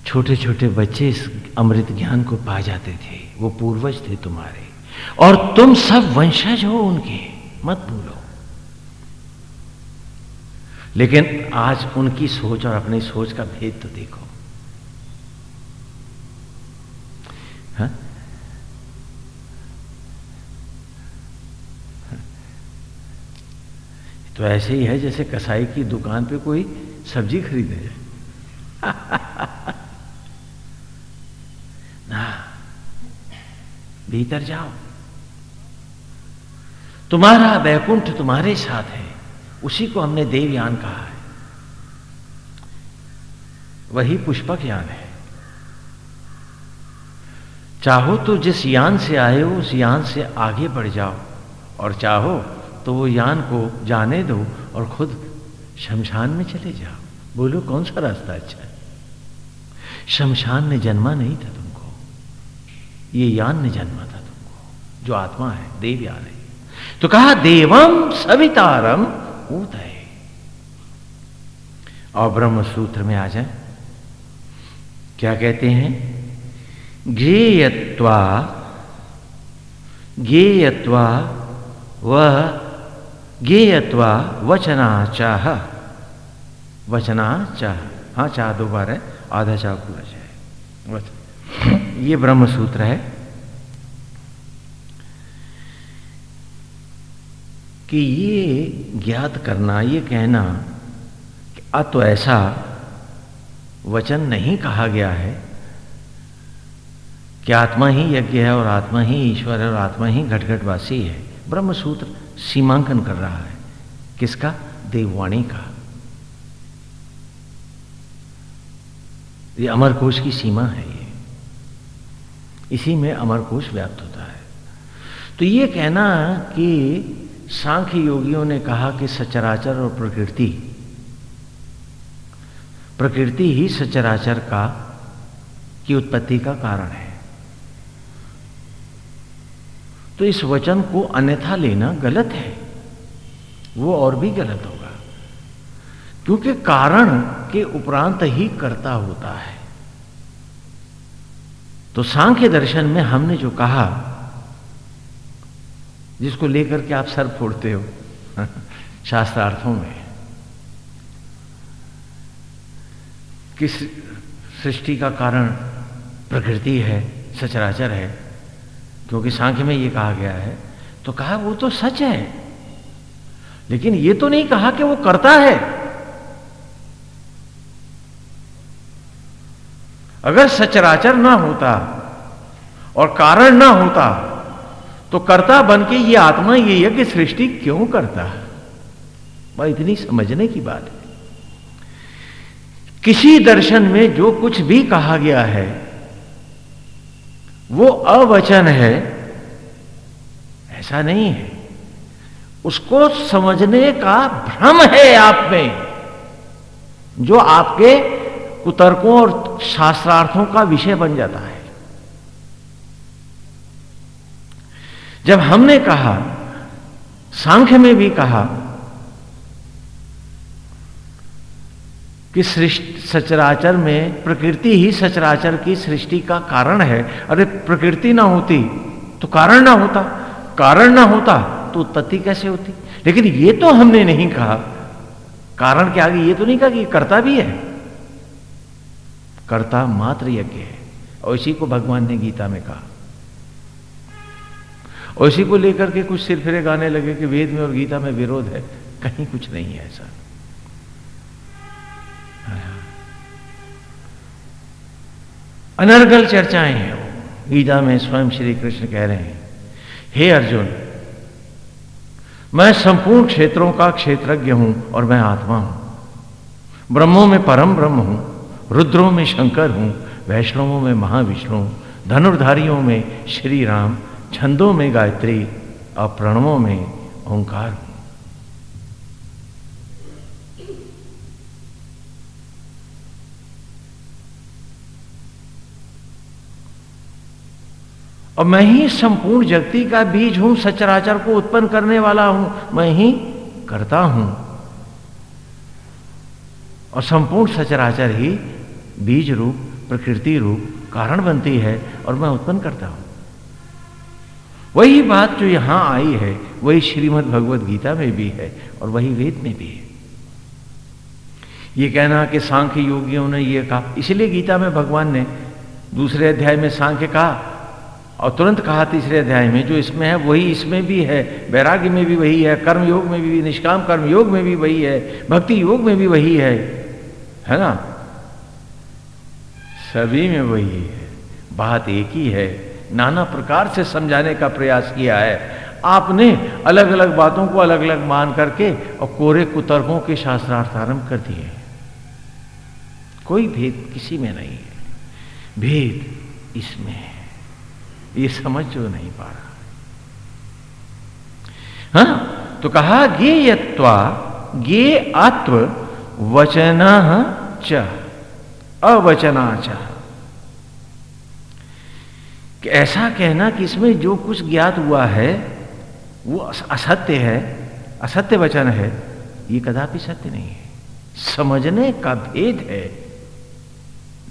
छोटे छोटे बच्चे इस अमृत ज्ञान को पा जाते थे, वो पूर्वज थे तुम्हारे। और तुम सब वंशज हो उनके, मत भूलो। लेकिन आज उनकी सोच और अपनी सोच का भेद तो देखो। तो ऐसे ही है जैसे कसाई की दुकान पे कोई सब्ज़ी खरीदने जाए ना, भीतर जाओ। तुम्हारा वैकुंठ तुम्हारे साथ है, उसी को हमने देवयान कहा है। वही पुष्पक यान है। चाहो तो जिस यान से आए हो, उस यान से आगे बढ़ जाओ, और चाहो तो वो यान को जाने दो और खुद शमशान में चले जाओ। बोलो, कौन सा रास्ता अच्छा है? शमशान ने जन्मा नहीं था तुमको। ये यान ने जन्मा था तुमको, जो आत्मा है, देव यान है। तो कहा, देवम सवितारम उदय। और ब्रह्म सूत्र में आ जाए। क्या कहते हैं? गेयत्वा ज्ञेयत्वा वह ज्ञेयत्वा वचना चाह हाँ चाह दो बार है। आधा चाह पूरा चाह ये ब्रह्म सूत्र है। कि ये ज्ञात करना, ये कहना कि अ तो ऐसा वचन नहीं कहा गया है कि आत्मा ही यज्ञ है और आत्मा ही ईश्वर है और आत्मा ही घटघटवासी है। ब्रह्म सूत्र सीमांकन कर रहा है। किसका? देववाणी का। ये अमरकोश की सीमा है ये। इसी में अमरकोश व्याप्त होता है। तो ये कहना कि सांख्य योगियों ने कहा कि सचराचर और प्रकृति प्रकृति ही सचराचर का, की उत्पत्ति का कारण है। तो इस वचन को अन्यथा लेना गलत है। वो और भी गलत होगा। क्योंकि कारण के उपरांत ही कर्ता होता है। तो सांख्य दर्शन में हमने जो कहा, जिसको लेकर के आप सर फोड़ते हो, शास्त्रार्थों में किस सृष्टि का कारण प्रकृति है, सचराचर है क्योंकि सांख्य में ये कहा गया है तो कहा वो तो सच है। लेकिन ये तो नहीं कहा कि वो करता है। अगर सचराचर ना होता और कारण ना होता तो कर्ता बन के ये आत्मा ये यज्ञ सृष्टि क्यों करता? वह इतनी समझने की बात है। किसी दर्शन में जो कुछ भी कहा गया है वो अवचन है, ऐसा नहीं है। उसको समझने का भ्रम है आप में, जो आपके कुतर्कों और शास्त्रार्थों का विषय बन जाता है। जब हमने कहा, सांख्य में भी कहा कि सृष्टि सचराचर में प्रकृति ही सचराचर की सृष्टि का कारण है। अरे प्रकृति ना होती तो कारण ना होता। कारण ना होता तो उत्पत्ति कैसे होती? लेकिन ये तो हमने नहीं कहा। कारण के आगे ये तो नहीं कहा कि कर्ता भी है। कर्ता मात्र यज्ञ है। और इसी को भगवान ने गीता में कहा। और इसी को लेकर के कुछ सिर फिरे गाने लगे कि वेद में और गीता में विरोध है। कहीं कुछ नहीं है ऐसा। अनर्गल चर्चाएँ हैं वो। गीता में स्वयं श्री कृष्ण कह रहे हैं, हे अर्जुन, मैं संपूर्ण क्षेत्रों का क्षेत्रज्ञ हूँ और मैं आत्मा हूँ। ब्रह्मों में परम ब्रह्म हूँ, रुद्रों में शंकर हूँ, वैष्णवों में महाविष्णु, धनुर्धारियों में श्री राम, छंदों में गायत्री और प्रणवों में ओंकार और मैं ही संपूर्ण जगती का बीज हूँ, सचराचर को उत्पन्न करने वाला हूँ। मैं ही करता हूँ। और संपूर्ण सचराचर ही बीज रूप, प्रकृति रूप, कारण बनती है और मैं उत्पन्न करता हूँ। वही बात जो यहाँ आई है, वही श्रीमद् भगवत गीता में भी है और वही वेद में भी है। ये कहना कि सांख्य योगियों ने ये कहा। इसलिए गीता में भगवान ने दूसरे अध्याय में सांख्य कहा और तुरंत कहा तीसरे अध्याय में, जो इसमें है, वही इसमें भी है, वैराग्य में भी वही है कर्म योग में भी, निष्काम कर्म योग में भी वही है, भक्ति योग में भी वही है है ना? सभी में वही है। बात एक ही है। नाना प्रकार से समझाने का प्रयास किया है। आपने अलग अलग बातों को अलग अलग मान करके और कोरे कुतर्कों के शास्त्रार्थ आरंभ कर दिए कोई भेद किसी में नहीं है। भेद इसमें है। ये समझ जो नहीं पा रहा है। हाँ तो कहा, गेयत्वा, गे आत्व, वचन च, अवचना च। ऐसा कहना कि इसमें जो कुछ ज्ञात हुआ है, वो असत्य है, असत्य वचन है, ये कदापि सत्य नहीं है। समझने का भेद है।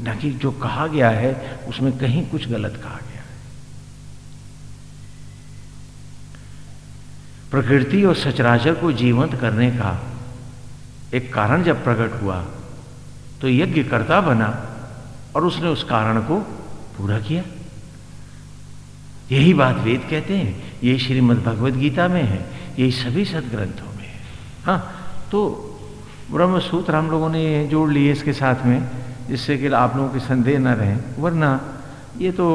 न कि जो कहा गया है, उसमें कहीं कुछ गलत कहा गया प्रकृति और सचराचर को जीवंत करने का एक कारण जब प्रकट हुआ तो यज्ञ करता बना और उसने उस कारण को पूरा किया। यही बात वेद कहते हैं यही श्रीमद् भगवद गीता में है यही सभी सदग्रंथों में है। हाँ तो ब्रह्म सूत्र हम लोगों ने जोड़ लिए इसके साथ में, जिससे कि आप लोगों के संदेह न रहें, वरना ये तो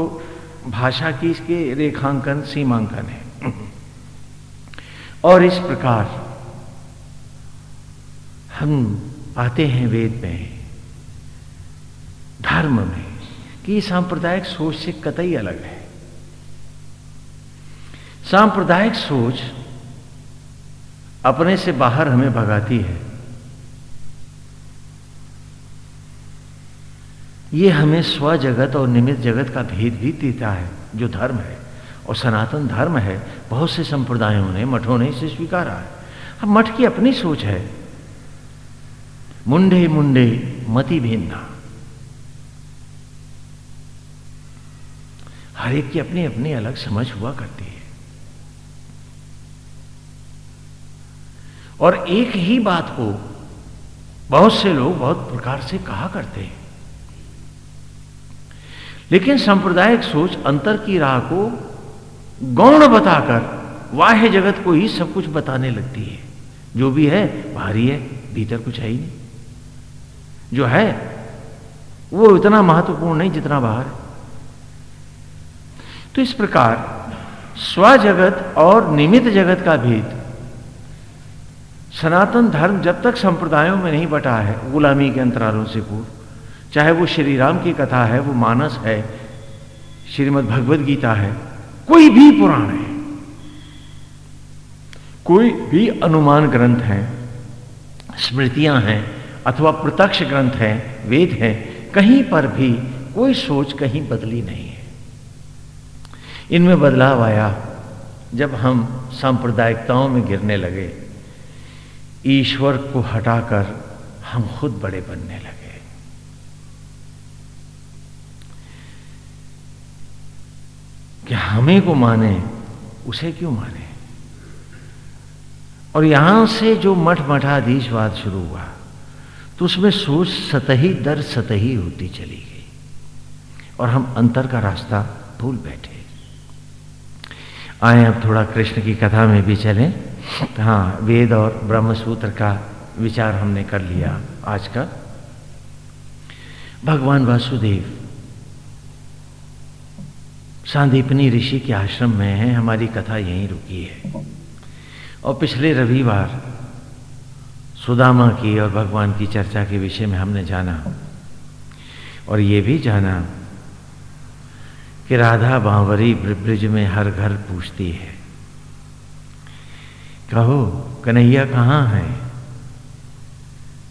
भाषा की इसके रेखांकन, सीमांकन है। और इस प्रकार हम आते हैं वेद में, धर्म में, कि सांप्रदायिक सोच से कतई अलग है। सांप्रदायिक सोच अपने से बाहर हमें भगाती है। ये हमें स्व जगत और निमित जगत का भेद भी देता है, जो धर्म है। और सनातन धर्म है, बहुत से संप्रदायों ने मठों ने इसे स्वीकारा है। अब मठ की अपनी सोच है। मुंडे मुंडे मति भिन्ना। हर एक की अपनी अपनी अलग समझ हुआ करती है। और एक ही बात को बहुत से लोग बहुत प्रकार से कहा करते हैं। लेकिन सांप्रदायिक सोच अंतर की राह को गौण बताकर बाह्य जगत को ही सब कुछ बताने लगती है। जो भी है, भारी है, भीतर कुछ है ही नहीं। जो है, वो इतना महत्वपूर्ण नहीं जितना बाहर है। तो इस प्रकार स्व जगत और निमित जगत का भेद, सनातन धर्म जब तक संप्रदायों में नहीं बटा है, गुलामी के अंतरालों से पूर्व, चाहे वो श्री राम की कथा है, वो मानस है, श्रीमद् भगवद गीता है कोई भी पुराण है, कोई भी अनुमान ग्रंथ है, स्मृतियाँ हैं, अथवा प्रत्यक्ष ग्रंथ हैं, वेद हैं, कहीं पर भी कोई सोच कहीं बदली नहीं है। इनमें बदलाव आया जब हम सांप्रदायिकताओं में गिरने लगे। ईश्वर को हटाकर हम खुद बड़े बनने लगे। कि हमें को माने, उसे क्यों माने? और यहाँ से जो मठ मठाधीशवाद शुरू हुआ तो उसमें सोच सतही दर सतही होती चली गई। और हम अंतर का रास्ता भूल बैठे। आए अब थोड़ा कृष्ण की कथा में भी चलें। हाँ वेद और ब्रह्म सूत्र का विचार हमने कर लिया आज का। भगवान वासुदेव सांदीपनी ऋषि के आश्रम में है, हमारी कथा यहीं रुकी है। और पिछले रविवार सुदामा की और भगवान की चर्चा के विषय में हमने जाना। और ये भी जाना कि राधा बांवरी ब्रिज में हर घर पूछती है, कहो, कन्हैया कहाँ है?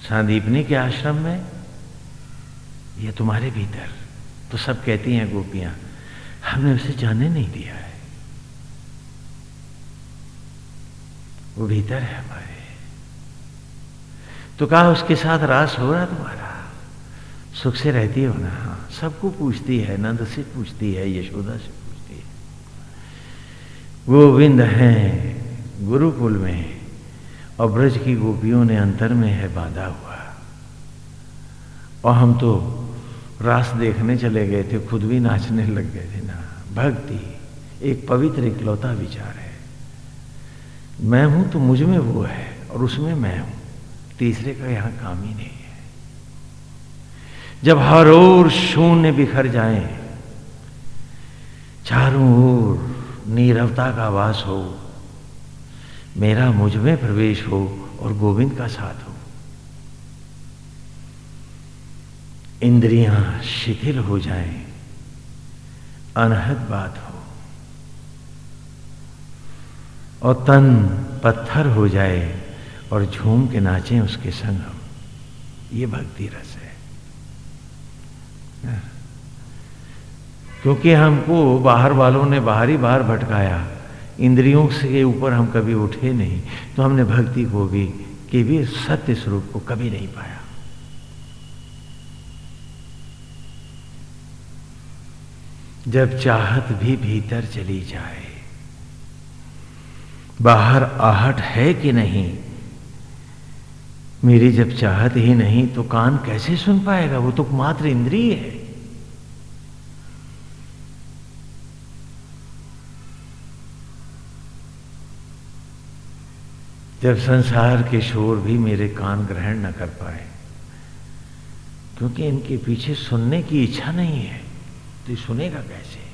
सांदीपनी के आश्रम में, ये तुम्हारे भीतर। तो सब कहती हैं गोपियाँ हमने उसे जाने नहीं दिया है। वो भीतर है हमारे। तो कहा उसके साथ रास हो रहा तुम्हारा? सुख से रहती हो ना? हाँ सबको पूछती है, नंद से पूछती है, यशोदा से पूछती है। गोविंद हैं गुरुकुल में, और ब्रज की गोपियों ने अंतर में है बांधा हुआ। और हम तो रास देखने चले गए थे, खुद भी नाचने लग गए थे। ना, भक्ति, एक पवित्र, इकलौता विचार है। मैं हूँ तो मुझमें वो है और उसमें मैं हूँ। तीसरे का यहाँ काम ही नहीं है। जब हर ओर शून्य बिखर जाए, चारों ओर नीरवता का वास हो, मेरा मुझमें प्रवेश हो और गोविंद का साथ हो। इंद्रियाँ शिथिल हो जाएँ, अनहद बात हो। और तन पत्थर हो जाए और झूम के नाचें उसके संग हम। ये भक्ति रस है। क्योंकि हमको बाहर वालों ने बाहर ही बाहर भटकाया इंद्रियों से ऊपर हम कभी उठे नहीं तो हमने भक्ति को भी कि भी सत्य स्वरूप को कभी नहीं पाया। जब चाहत भी भीतर चली जाए। बाहर आहट है कि नहीं? मेरी जब चाहत ही नहीं तो कान कैसे सुन पाएगा? वो तो मात्र इंद्रिय है। जब संसार के शोर भी मेरे कान ग्रहण न कर पाए, क्योंकि इनके पीछे सुनने की इच्छा नहीं है। तो सुनेगा कैसे?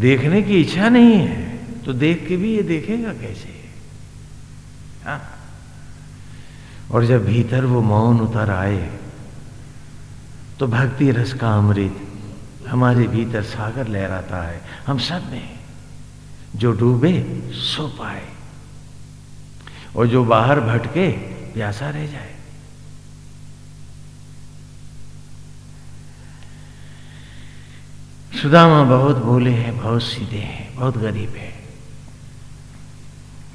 देखने की इच्छा नहीं है तो देख के भी ये देखेगा कैसे? हा? और जब भीतर वो मौन उतर आए तो भक्ति रस का अमृत हमारे भीतर सागर लहराता है। हम सब में जो डूबे, सो पाए। और जो बाहर भटके, प्यासा रह जाए। सुदामा बहुत भोले हैं, बहुत सीधे हैं, बहुत गरीब है।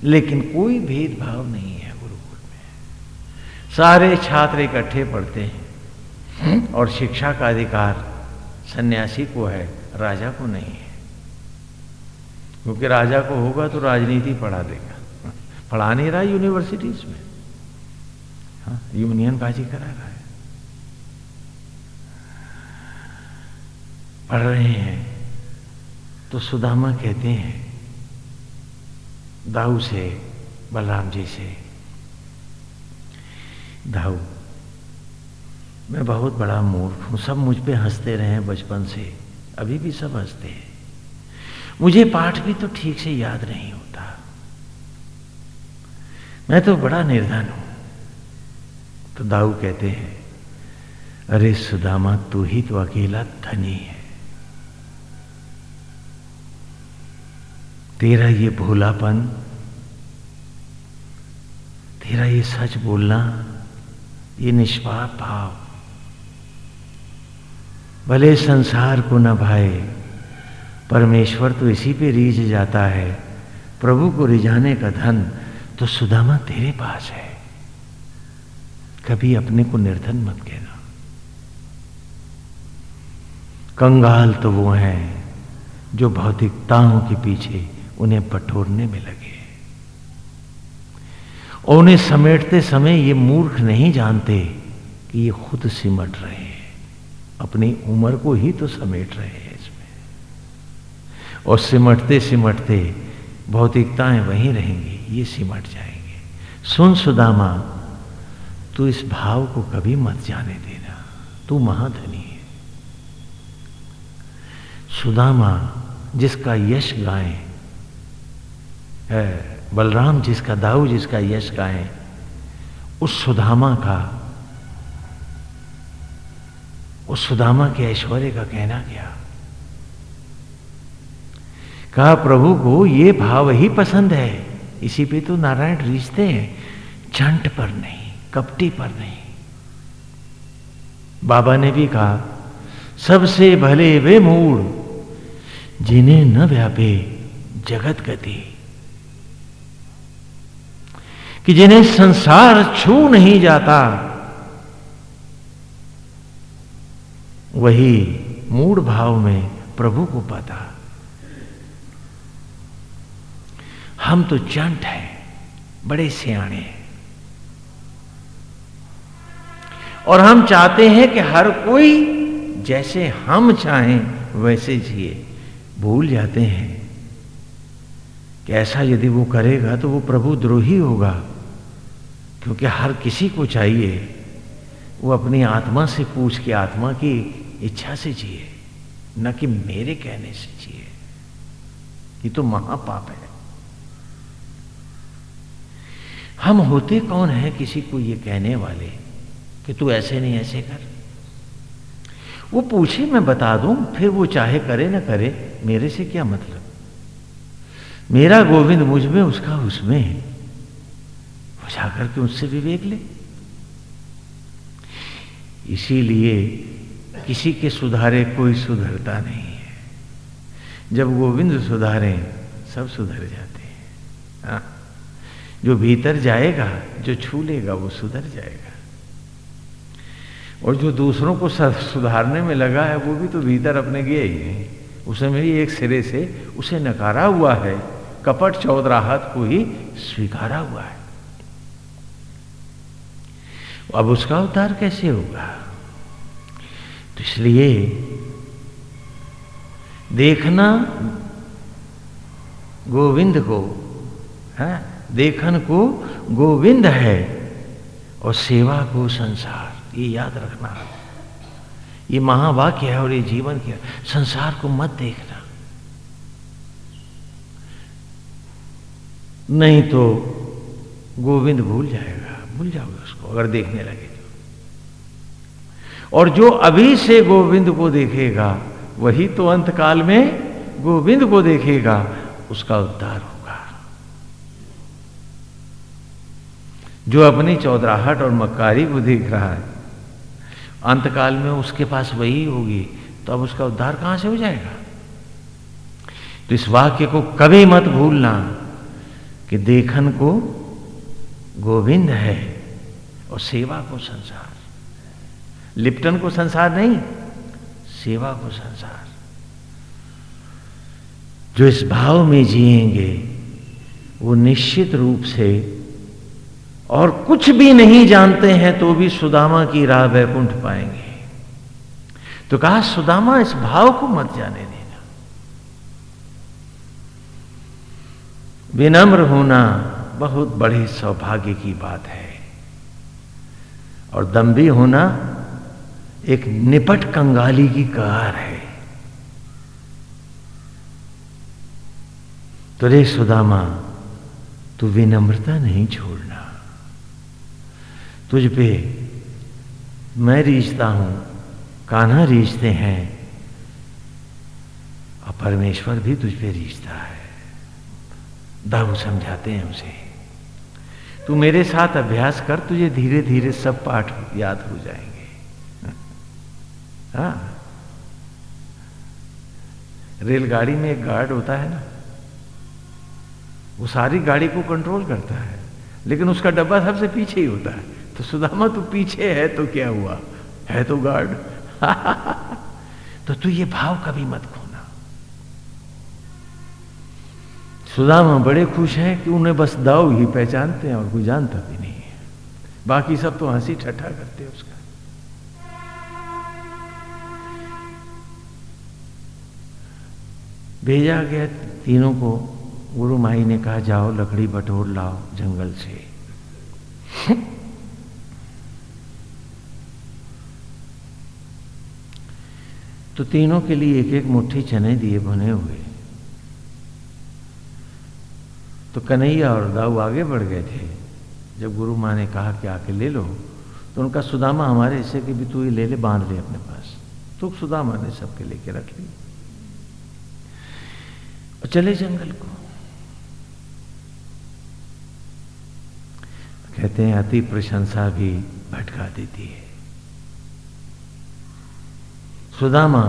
लेकिन कोई भेदभाव नहीं है गुरुकुल में। सारे छात्र इकट्ठे पढ़ते हैं और शिक्षा का अधिकार सन्यासी को है, राजा को नहीं है। क्योंकि राजा को होगा तो राजनीति पढ़ा देगा। पढ़ा नहीं रहा यूनिवर्सिटीज में। हाँ यूनियन बाजी करा रहा है। पढ़ रहे हैं तो सुदामा कहते हैं, दाऊ से, बलराम जी से, दाऊ, मैं बहुत बड़ा मूर्ख हूँ, सब मुझ पे हँसते रहे बचपन से, अभी भी सब हँसते हैं। मुझे पाठ भी तो ठीक से याद नहीं होता। मैं तो बड़ा निर्धन हूँ। तो दाऊ कहते हैं, अरे सुदामा, तू ही तो अकेला धनी है। तेरा ये भोलापन, तेरा ये सच बोलना, ये निष्पाप भाव। भले संसार को न भाए, परमेश्वर तो इसी पे रीझ जाता है। प्रभु को रिझाने का धन तो सुदामा तेरे पास है। कभी अपने को निर्धन मत कहना। कंगाल तो वो हैं जो भौतिकताओं के पीछे उन्हें बटोरने में लगे। और उन्हें समेटते समय ये मूर्ख नहीं जानते कि ये खुद सिमट रहे हैं। अपनी उम्र को ही तो समेट रहे हैं इसमें। और सिमटते सिमटते भौतिकताएँ वहीं रहेंगी, ये सिमट जाएँगे। सुन सुदामा, तू इस भाव को कभी मत जाने देना। तू महाधनी है। सुदामा, जिसका यश गाएँ बलराम जिसका, दाऊ जिसका यश गाएँ, उस सुदामा का, उस सुदामा के ऐश्वर्य का कहना क्या? कहा, प्रभु को ये भाव ही पसंद है। इसी पे तो नारायण रीझते हैं। चंट पर नहीं, कपटी पर नहीं। बाबा ने भी कहा, सबसे भले वे मूड जिन्हें न व्यापे जगत गति। कि जिन्हें संसार छू नहीं जाता, वही मूड भाव में प्रभु को पता। हम तो चंट हैं, बड़े सियाणे हैं। और हम चाहते हैं कि हर कोई जैसे हम चाहें, वैसे जिए। भूल जाते हैं कि ऐसा यदि वो करेगा तो वो प्रभु द्रोही होगा। क्योंकि हर किसी को चाहिए। वो अपनी आत्मा से पूछ के आत्मा की इच्छा से जिए, न कि मेरे कहने से जिए। ये तो महापाप है। हम होते कौन है किसी को ये कहने वाले कि तू ऐसे नहीं, ऐसे कर? वो पूछे, मैं बता दूँ, फिर वो चाहे करे ना करे, मेरे से क्या मतलब? मेरा गोविंद मुझमें, उसका उसमें है। जाकर के उससे विवेक ले। इसीलिए किसी के सुधारे कोई सुधरता नहीं है। जब गोविंद सुधारे, सब सुधर जाते हैं। हाँ। जो भीतर जाएगा, जो छू लेगा वो सुधर जाएगा। और जो दूसरों को सुधारने में लगा है, वो भी तो भीतर अपने गया ही है। उसमें भी एक सिरे से, उसे नकारा हुआ है। कपट चौधराहत को ही स्वीकारा हुआ है। अब उसका उद्धार कैसे होगा? तो इसलिए देखना गोविंद को, है, देखन को गोविंद है और सेवा को संसार, ये याद रखना। ये महावाक्य है और ये जीवन क्या संसार को मत देखना। नहीं तो गोविंद भूल जाएगा। भूल जाओगे उसको, अगर देखने लगे तो। और जो अभी से गोविंद को देखेगा, वही तो अंतकाल में गोविंद को देखेगा, उसका उद्धार होगा। जो अपनी चौधराहट और मक्कारी को देख रहा है अंतकाल में उसके पास वही होगी तो अब उसका उद्धार कहाँ से हो जाएगा? तो इस वाक्य को कभी मत भूलना कि देखन को गोविंद है और सेवा को संसार। लिप्टन को संसार नहीं, सेवा को संसार। जो इस भाव में जिएँगे, वो निश्चित रूप से और कुछ भी नहीं जानते हैं तो भी सुदामा की राह वैकुंठ पाएँगे। तो कहा, सुदामा, इस भाव को मत जाने देना। विनम्र होना बहुत बड़े सौभाग्य की बात है। और दम्भी होना एक निपट कंगाली की कार है। तो रे सुदामा, तू विनम्रता नहीं छोड़ना। तुझ पे मैं रीझता हूँ, कान्हा रीझते हैं, और परमेश्वर भी तुझ पे रीझता है। दाऊ समझाते हैं उसे। तू मेरे साथ अभ्यास कर, तुझे धीरे धीरे सब पाठ याद हो जाएँगे। हाँ। रेलगाड़ी में एक गार्ड होता है ना, वो सारी गाड़ी को कंट्रोल करता है, लेकिन उसका डब्बा सबसे पीछे ही होता है। तो सुदामा, तू पीछे है तो क्या हुआ? है तो गार्ड। तो तू ये भाव कभी मत खोना सुदामा बड़े खुश हैं कि उन्हें बस दाऊ ही पहचानते हैं और कोई जानता भी नहीं है। बाकी सब तो हँसी ठट्ठा करते हैं उसका। भेजा गया तीनों को, गुरु माई ने कहा, जाओ, लकड़ी बटोर लाओ जंगल से। तो तीनों के लिए एक एक मुट्ठी चने दिए बने हुए। तो कन्हैया और दाऊ आगे बढ़ गए थे। जब गुरु माँ ने कहा कि आके ले लो तो उनका सुदामा हमारे हिस्से की भी तू ही ले ले, बाँध ले अपने पास। तो सुदामा ने सबके लेके रख ली। और चले जंगल को। कहते हैं, अति प्रशंसा भी भटका देती है। सुदामा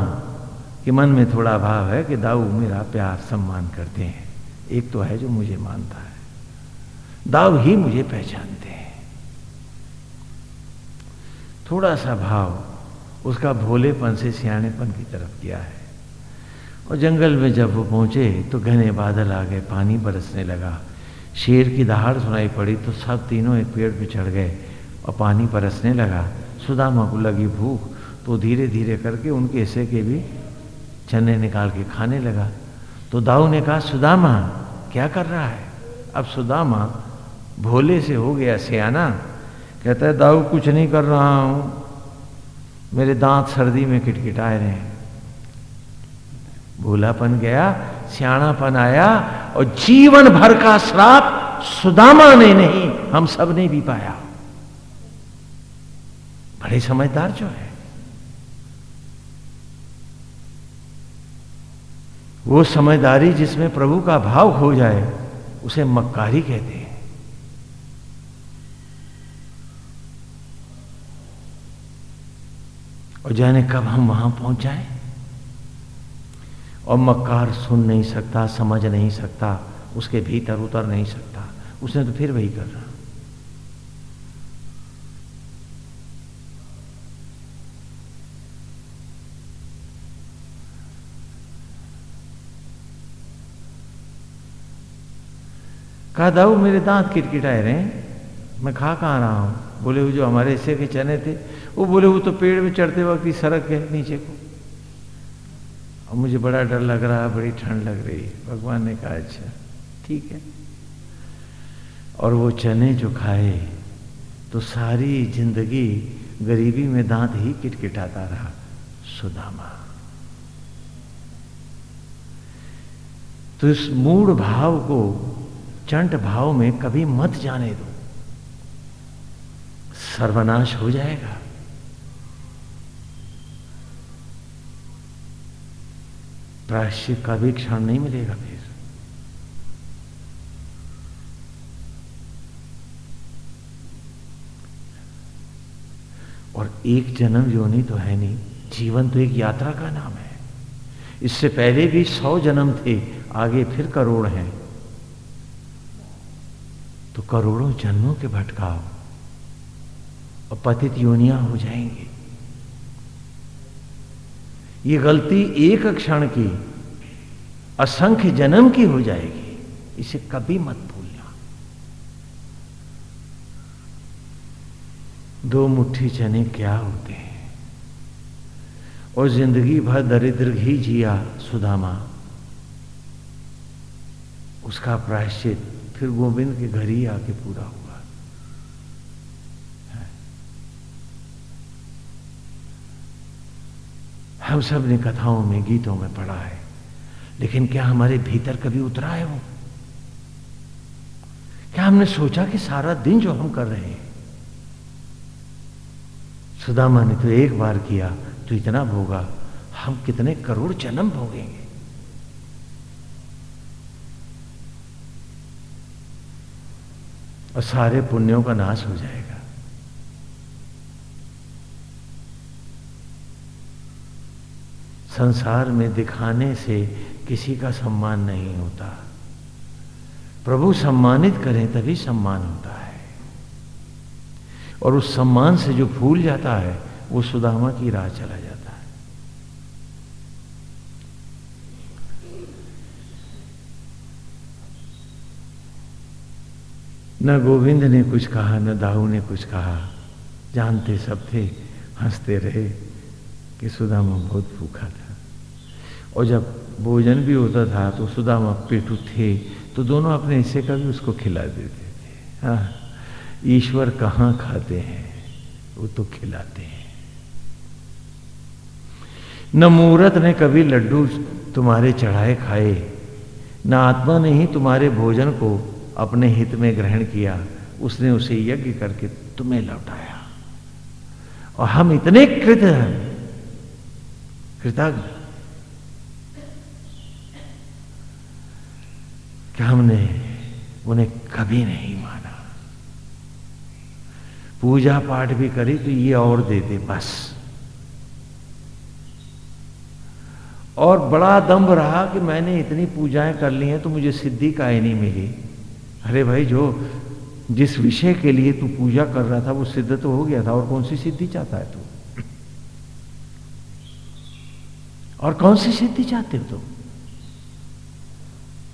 के मन में थोड़ा भाव है कि दाऊ मेरा प्यार सम्मान करते हैं। एक तो है जो मुझे मानता है। दाव ही मुझे पहचानते हैं। थोड़ा सा भाव उसका भोलेपन से सियाणेपन की तरफ़ किया है। और जंगल में जब वो पहुँचे तो घने बादल आ गए, पानी बरसने लगा। शेर की दहाड़ सुनाई पड़ी तो सब तीनों एक पेड़ पे चढ़ गए और पानी बरसने लगा। सुदामा को लगी भूख तो धीरे धीरे करके उनके हिस्से के भी चने निकाल के खाने लगा। तो दाऊ ने कहा, सुदामा, क्या कर रहा है? अब सुदामा भोले से हो गया सियाना। कहता है, दाऊ, कुछ नहीं कर रहा हूँ। मेरे दांत सर्दी में किटकिटाए रहे हैं। भोलापन गया, सियाणापन आया, और जीवन भर का श्राप सुदामा ने नहीं, हम सबने भी पाया। बड़े समझदार जो है। वो समझदारी जिसमें प्रभु का भाव खो जाए, उसे मक्कारी कहते हैं। और जाने कब हम वहाँ पहुँच जाए? और मक्कार सुन नहीं सकता, समझ नहीं सकता, उसके भीतर उतर नहीं सकता, उसने तो फिर वही कर कहा, दाऊ, मेरे दांत किटकिटाए रहे मैं खा कहाँ रहा हूँ? बोले, वो जो हमारे हिस्से के चने थे, वो बोले, वो तो पेड़ में चढ़ते वक्त ही सड़क है नीचे को। और मुझे बड़ा डर लग रहा है बड़ी ठंड लग रही है। भगवान ने कहा अच्छा ठीक है। और वो चने जो खाए तो सारी ज़िंदगी गरीबी में दांत ही किटकिटाता रहा, सुदामा। तो इस मूड भाव को चंट भाव में कभी मत जाने दो। सर्वनाश हो जाएगा। प्रायश्चित का भी क्षण नहीं मिलेगा फिर। और एक जन्म योनि तो है नहीं, जीवन तो एक यात्रा का नाम है। इससे पहले भी सौ जन्म थे, आगे फिर करोड़ हैं। तो करोड़ों जन्मों के भटकाव और पतित योनिया हो जाएँगे। ये गलती एक क्षण की, असंख्य जन्म की हो जाएगी। इसे कभी मत भूलना। दो मुट्ठी चने क्या होते हैं? और ज़िंदगी भर दरिद्र ही जिया सुदामा। उसका प्रायश्चित फिर गोविंद के घर ही आके पूरा हुआ। हम सबने कथाओं में, गीतों में पढ़ा है। लेकिन क्या हमारे भीतर कभी उतरा है वो? क्या हमने सोचा कि सारा दिन जो हम कर रहे हैं? सुदामा ने तो एक बार किया तो इतना भोगा, हम कितने करोड़ जन्म भोगेंगे। और सारे पुण्यों का नाश हो जाएगा। संसार में दिखाने से किसी का सम्मान नहीं होता। प्रभु सम्मानित करें तभी सम्मान होता है। और उस सम्मान से जो फूल जाता है, वो सुदामा की राह चला जाता है। न गोविंद ने कुछ कहा, न दाऊ ने कुछ कहा। जानते सब थे, हँसते रहे कि सुदामा बहुत भूखा था। और जब भोजन भी होता था तो सुदामा पेटू थे तो दोनों अपने हिस्से का भी उसको खिला देते थे। हाँ ईश्वर कहाँ खाते हैं, वो तो खिलाते हैं। न मूर्त ने कभी लड्डू तुम्हारे चढ़ाए खाए, न आत्मा ने ही तुम्हारे भोजन को अपने हित में ग्रहण किया, उसने उसे यज्ञ करके तुम्हें लौटाया। और हम इतने कृत हैं कृतज्ञ कि हमने उन्हें कभी नहीं माना। पूजा पाठ भी करी तो ये और दे दे बस। और बड़ा दम्भ रहा कि मैंने इतनी पूजाएँ कर ली हैं तो मुझे सिद्धि का ही नहीं मिली। अरे भाई, जो जिस विषय के लिए तू पूजा कर रहा था, वो सिद्ध तो हो गया था, और कौन सी सिद्धि चाहता है तू? और कौन सी सिद्धि चाहते हो तुम?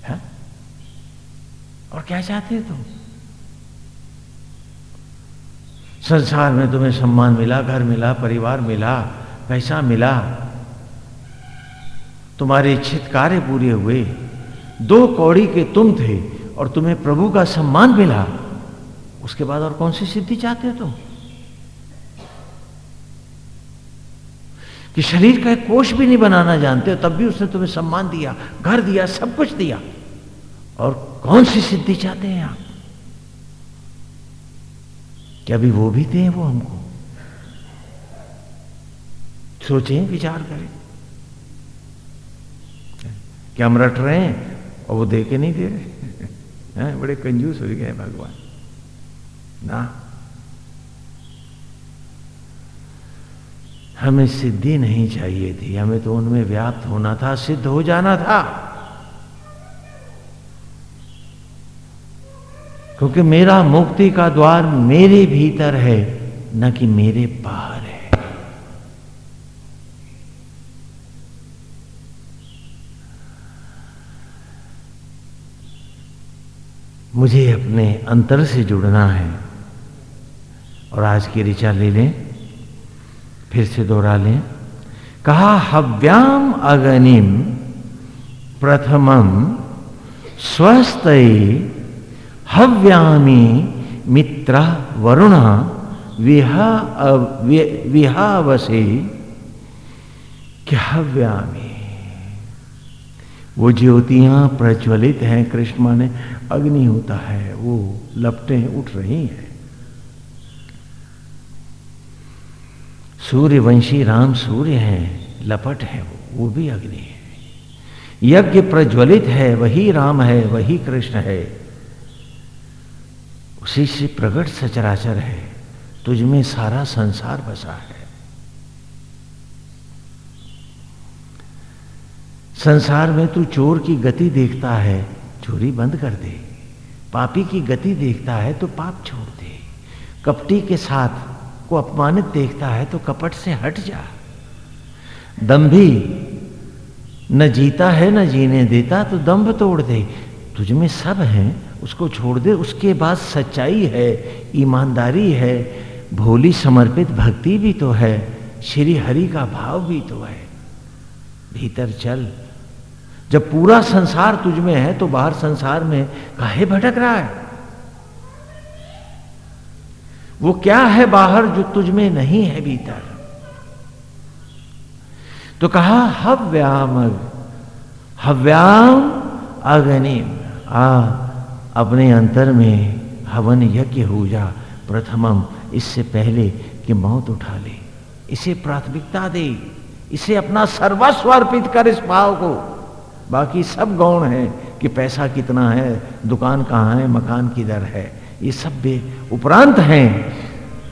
है? और क्या चाहते हो तुम? संसार में तुम्हें सम्मान मिला, घर मिला, परिवार मिला, पैसा मिला। तुम्हारे इच्छित कार्य पूरे हुए। दो कौड़ी के तुम थे और तुम्हें प्रभु का सम्मान मिला, उसके बाद और कौन सी सिद्धि चाहते हो तुम? कि शरीर का एक कोष भी नहीं बनाना जानते हो, तब भी उसने तुम्हें सम्मान दिया, घर दिया, सब कुछ दिया। और कौन सी सिद्धि चाहते हैं आप? क्या अभी वो भी थे वो हमको। सोचें, विचार करें। क्या हम रट रहे हैं और वो दे के नहीं दे रहे? हैं? बड़े कंजूस हो गए भगवान। ना? हमें सिद्धि नहीं चाहिए थी। हमें तो उनमें व्याप्त होना था, सिद्ध हो जाना था। क्योंकि मेरा मुक्ति का द्वार मेरे भीतर है, न कि मेरे बाहर मुझे अपने अंतर से जुड़ना है। और आज की ऋचा ले लें, फिर से दोहरा लें। कहा, हव्याम अगनिम प्रथमम स्वस्थ हव्यामी मित्र वरुण विहा विहावसे। क्या हव्यामी? वो ज्योतियाँ प्रज्वलित हैं, कृष्ण माने अग्नि होता है, वो लपटें उठ रही हैं। सूर्यवंशी राम सूर्य हैं, लपट है वो वो भी अग्नि है। यज्ञ प्रज्वलित है, वही राम है, वही कृष्ण है। उसी से प्रकट सचराचर है, तुझ में सारा संसार बसा है। संसार में तू चोर की गति देखता है, चोरी बंद कर दे। पापी की गति देखता है तो पाप छोड़ दे। कपटी के साथ को अपमानित देखता है तो कपट से हट जा। दम्भी न जीता है, न जीने देता तो दम्भ तोड़ दे। तुझ में सब है, उसको छोड़ दे। उसके बाद सच्चाई है, ईमानदारी है, भोली समर्पित भक्ति भी तो है, श्री हरि का भाव भी तो है। भीतर चल जब पूरा संसार तुझ में है तो बाहर संसार में काहे भटक रहा है? वो क्या है बाहर जो तुझ में नहीं है भीतर? तो कहा हव्याम हव्याम अग्निम, आ, अपने अंतर में हवन यज्ञ हो जा, प्रथमम, इससे पहले कि मौत उठा ले। इसे प्राथमिकता दे, इसे अपना सर्वस्व अर्पित कर इस भाव को। बाकी सब गौण है कि पैसा कितना है, दुकान कहाँ है, मकान किधर है। ये सब उपरांत हैं।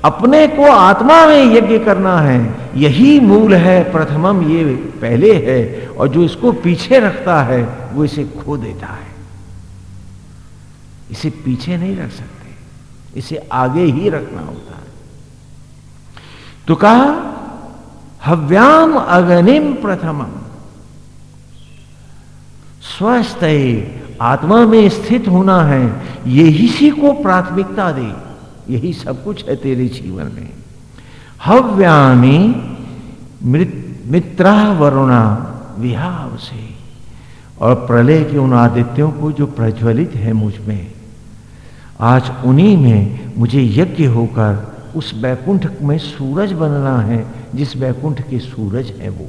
अपने को आत्मा में यज्ञ करना है। यही मूल है, प्रथमम ये पहले है और जो इसको पीछे रखता है, वो इसे खो देता है। इसे पीछे नहीं रख सकते। इसे आगे ही रखना होता है। तो कहा, हव्याम अग्निम प्रथमम। स्वस्थ आत्मा में स्थित होना है, यही सी को प्राथमिकता दे। यही सब कुछ है तेरे जीवन में। हव्यामी मित्र वरुणा विहाव से। और प्रलय के उन आदित्यों को जो प्रज्वलित है मुझमें। आज उन्हीं में मुझे यज्ञ होकर उस बैकुंठ में सूरज बनना है, जिस बैकुंठ के सूरज है वो।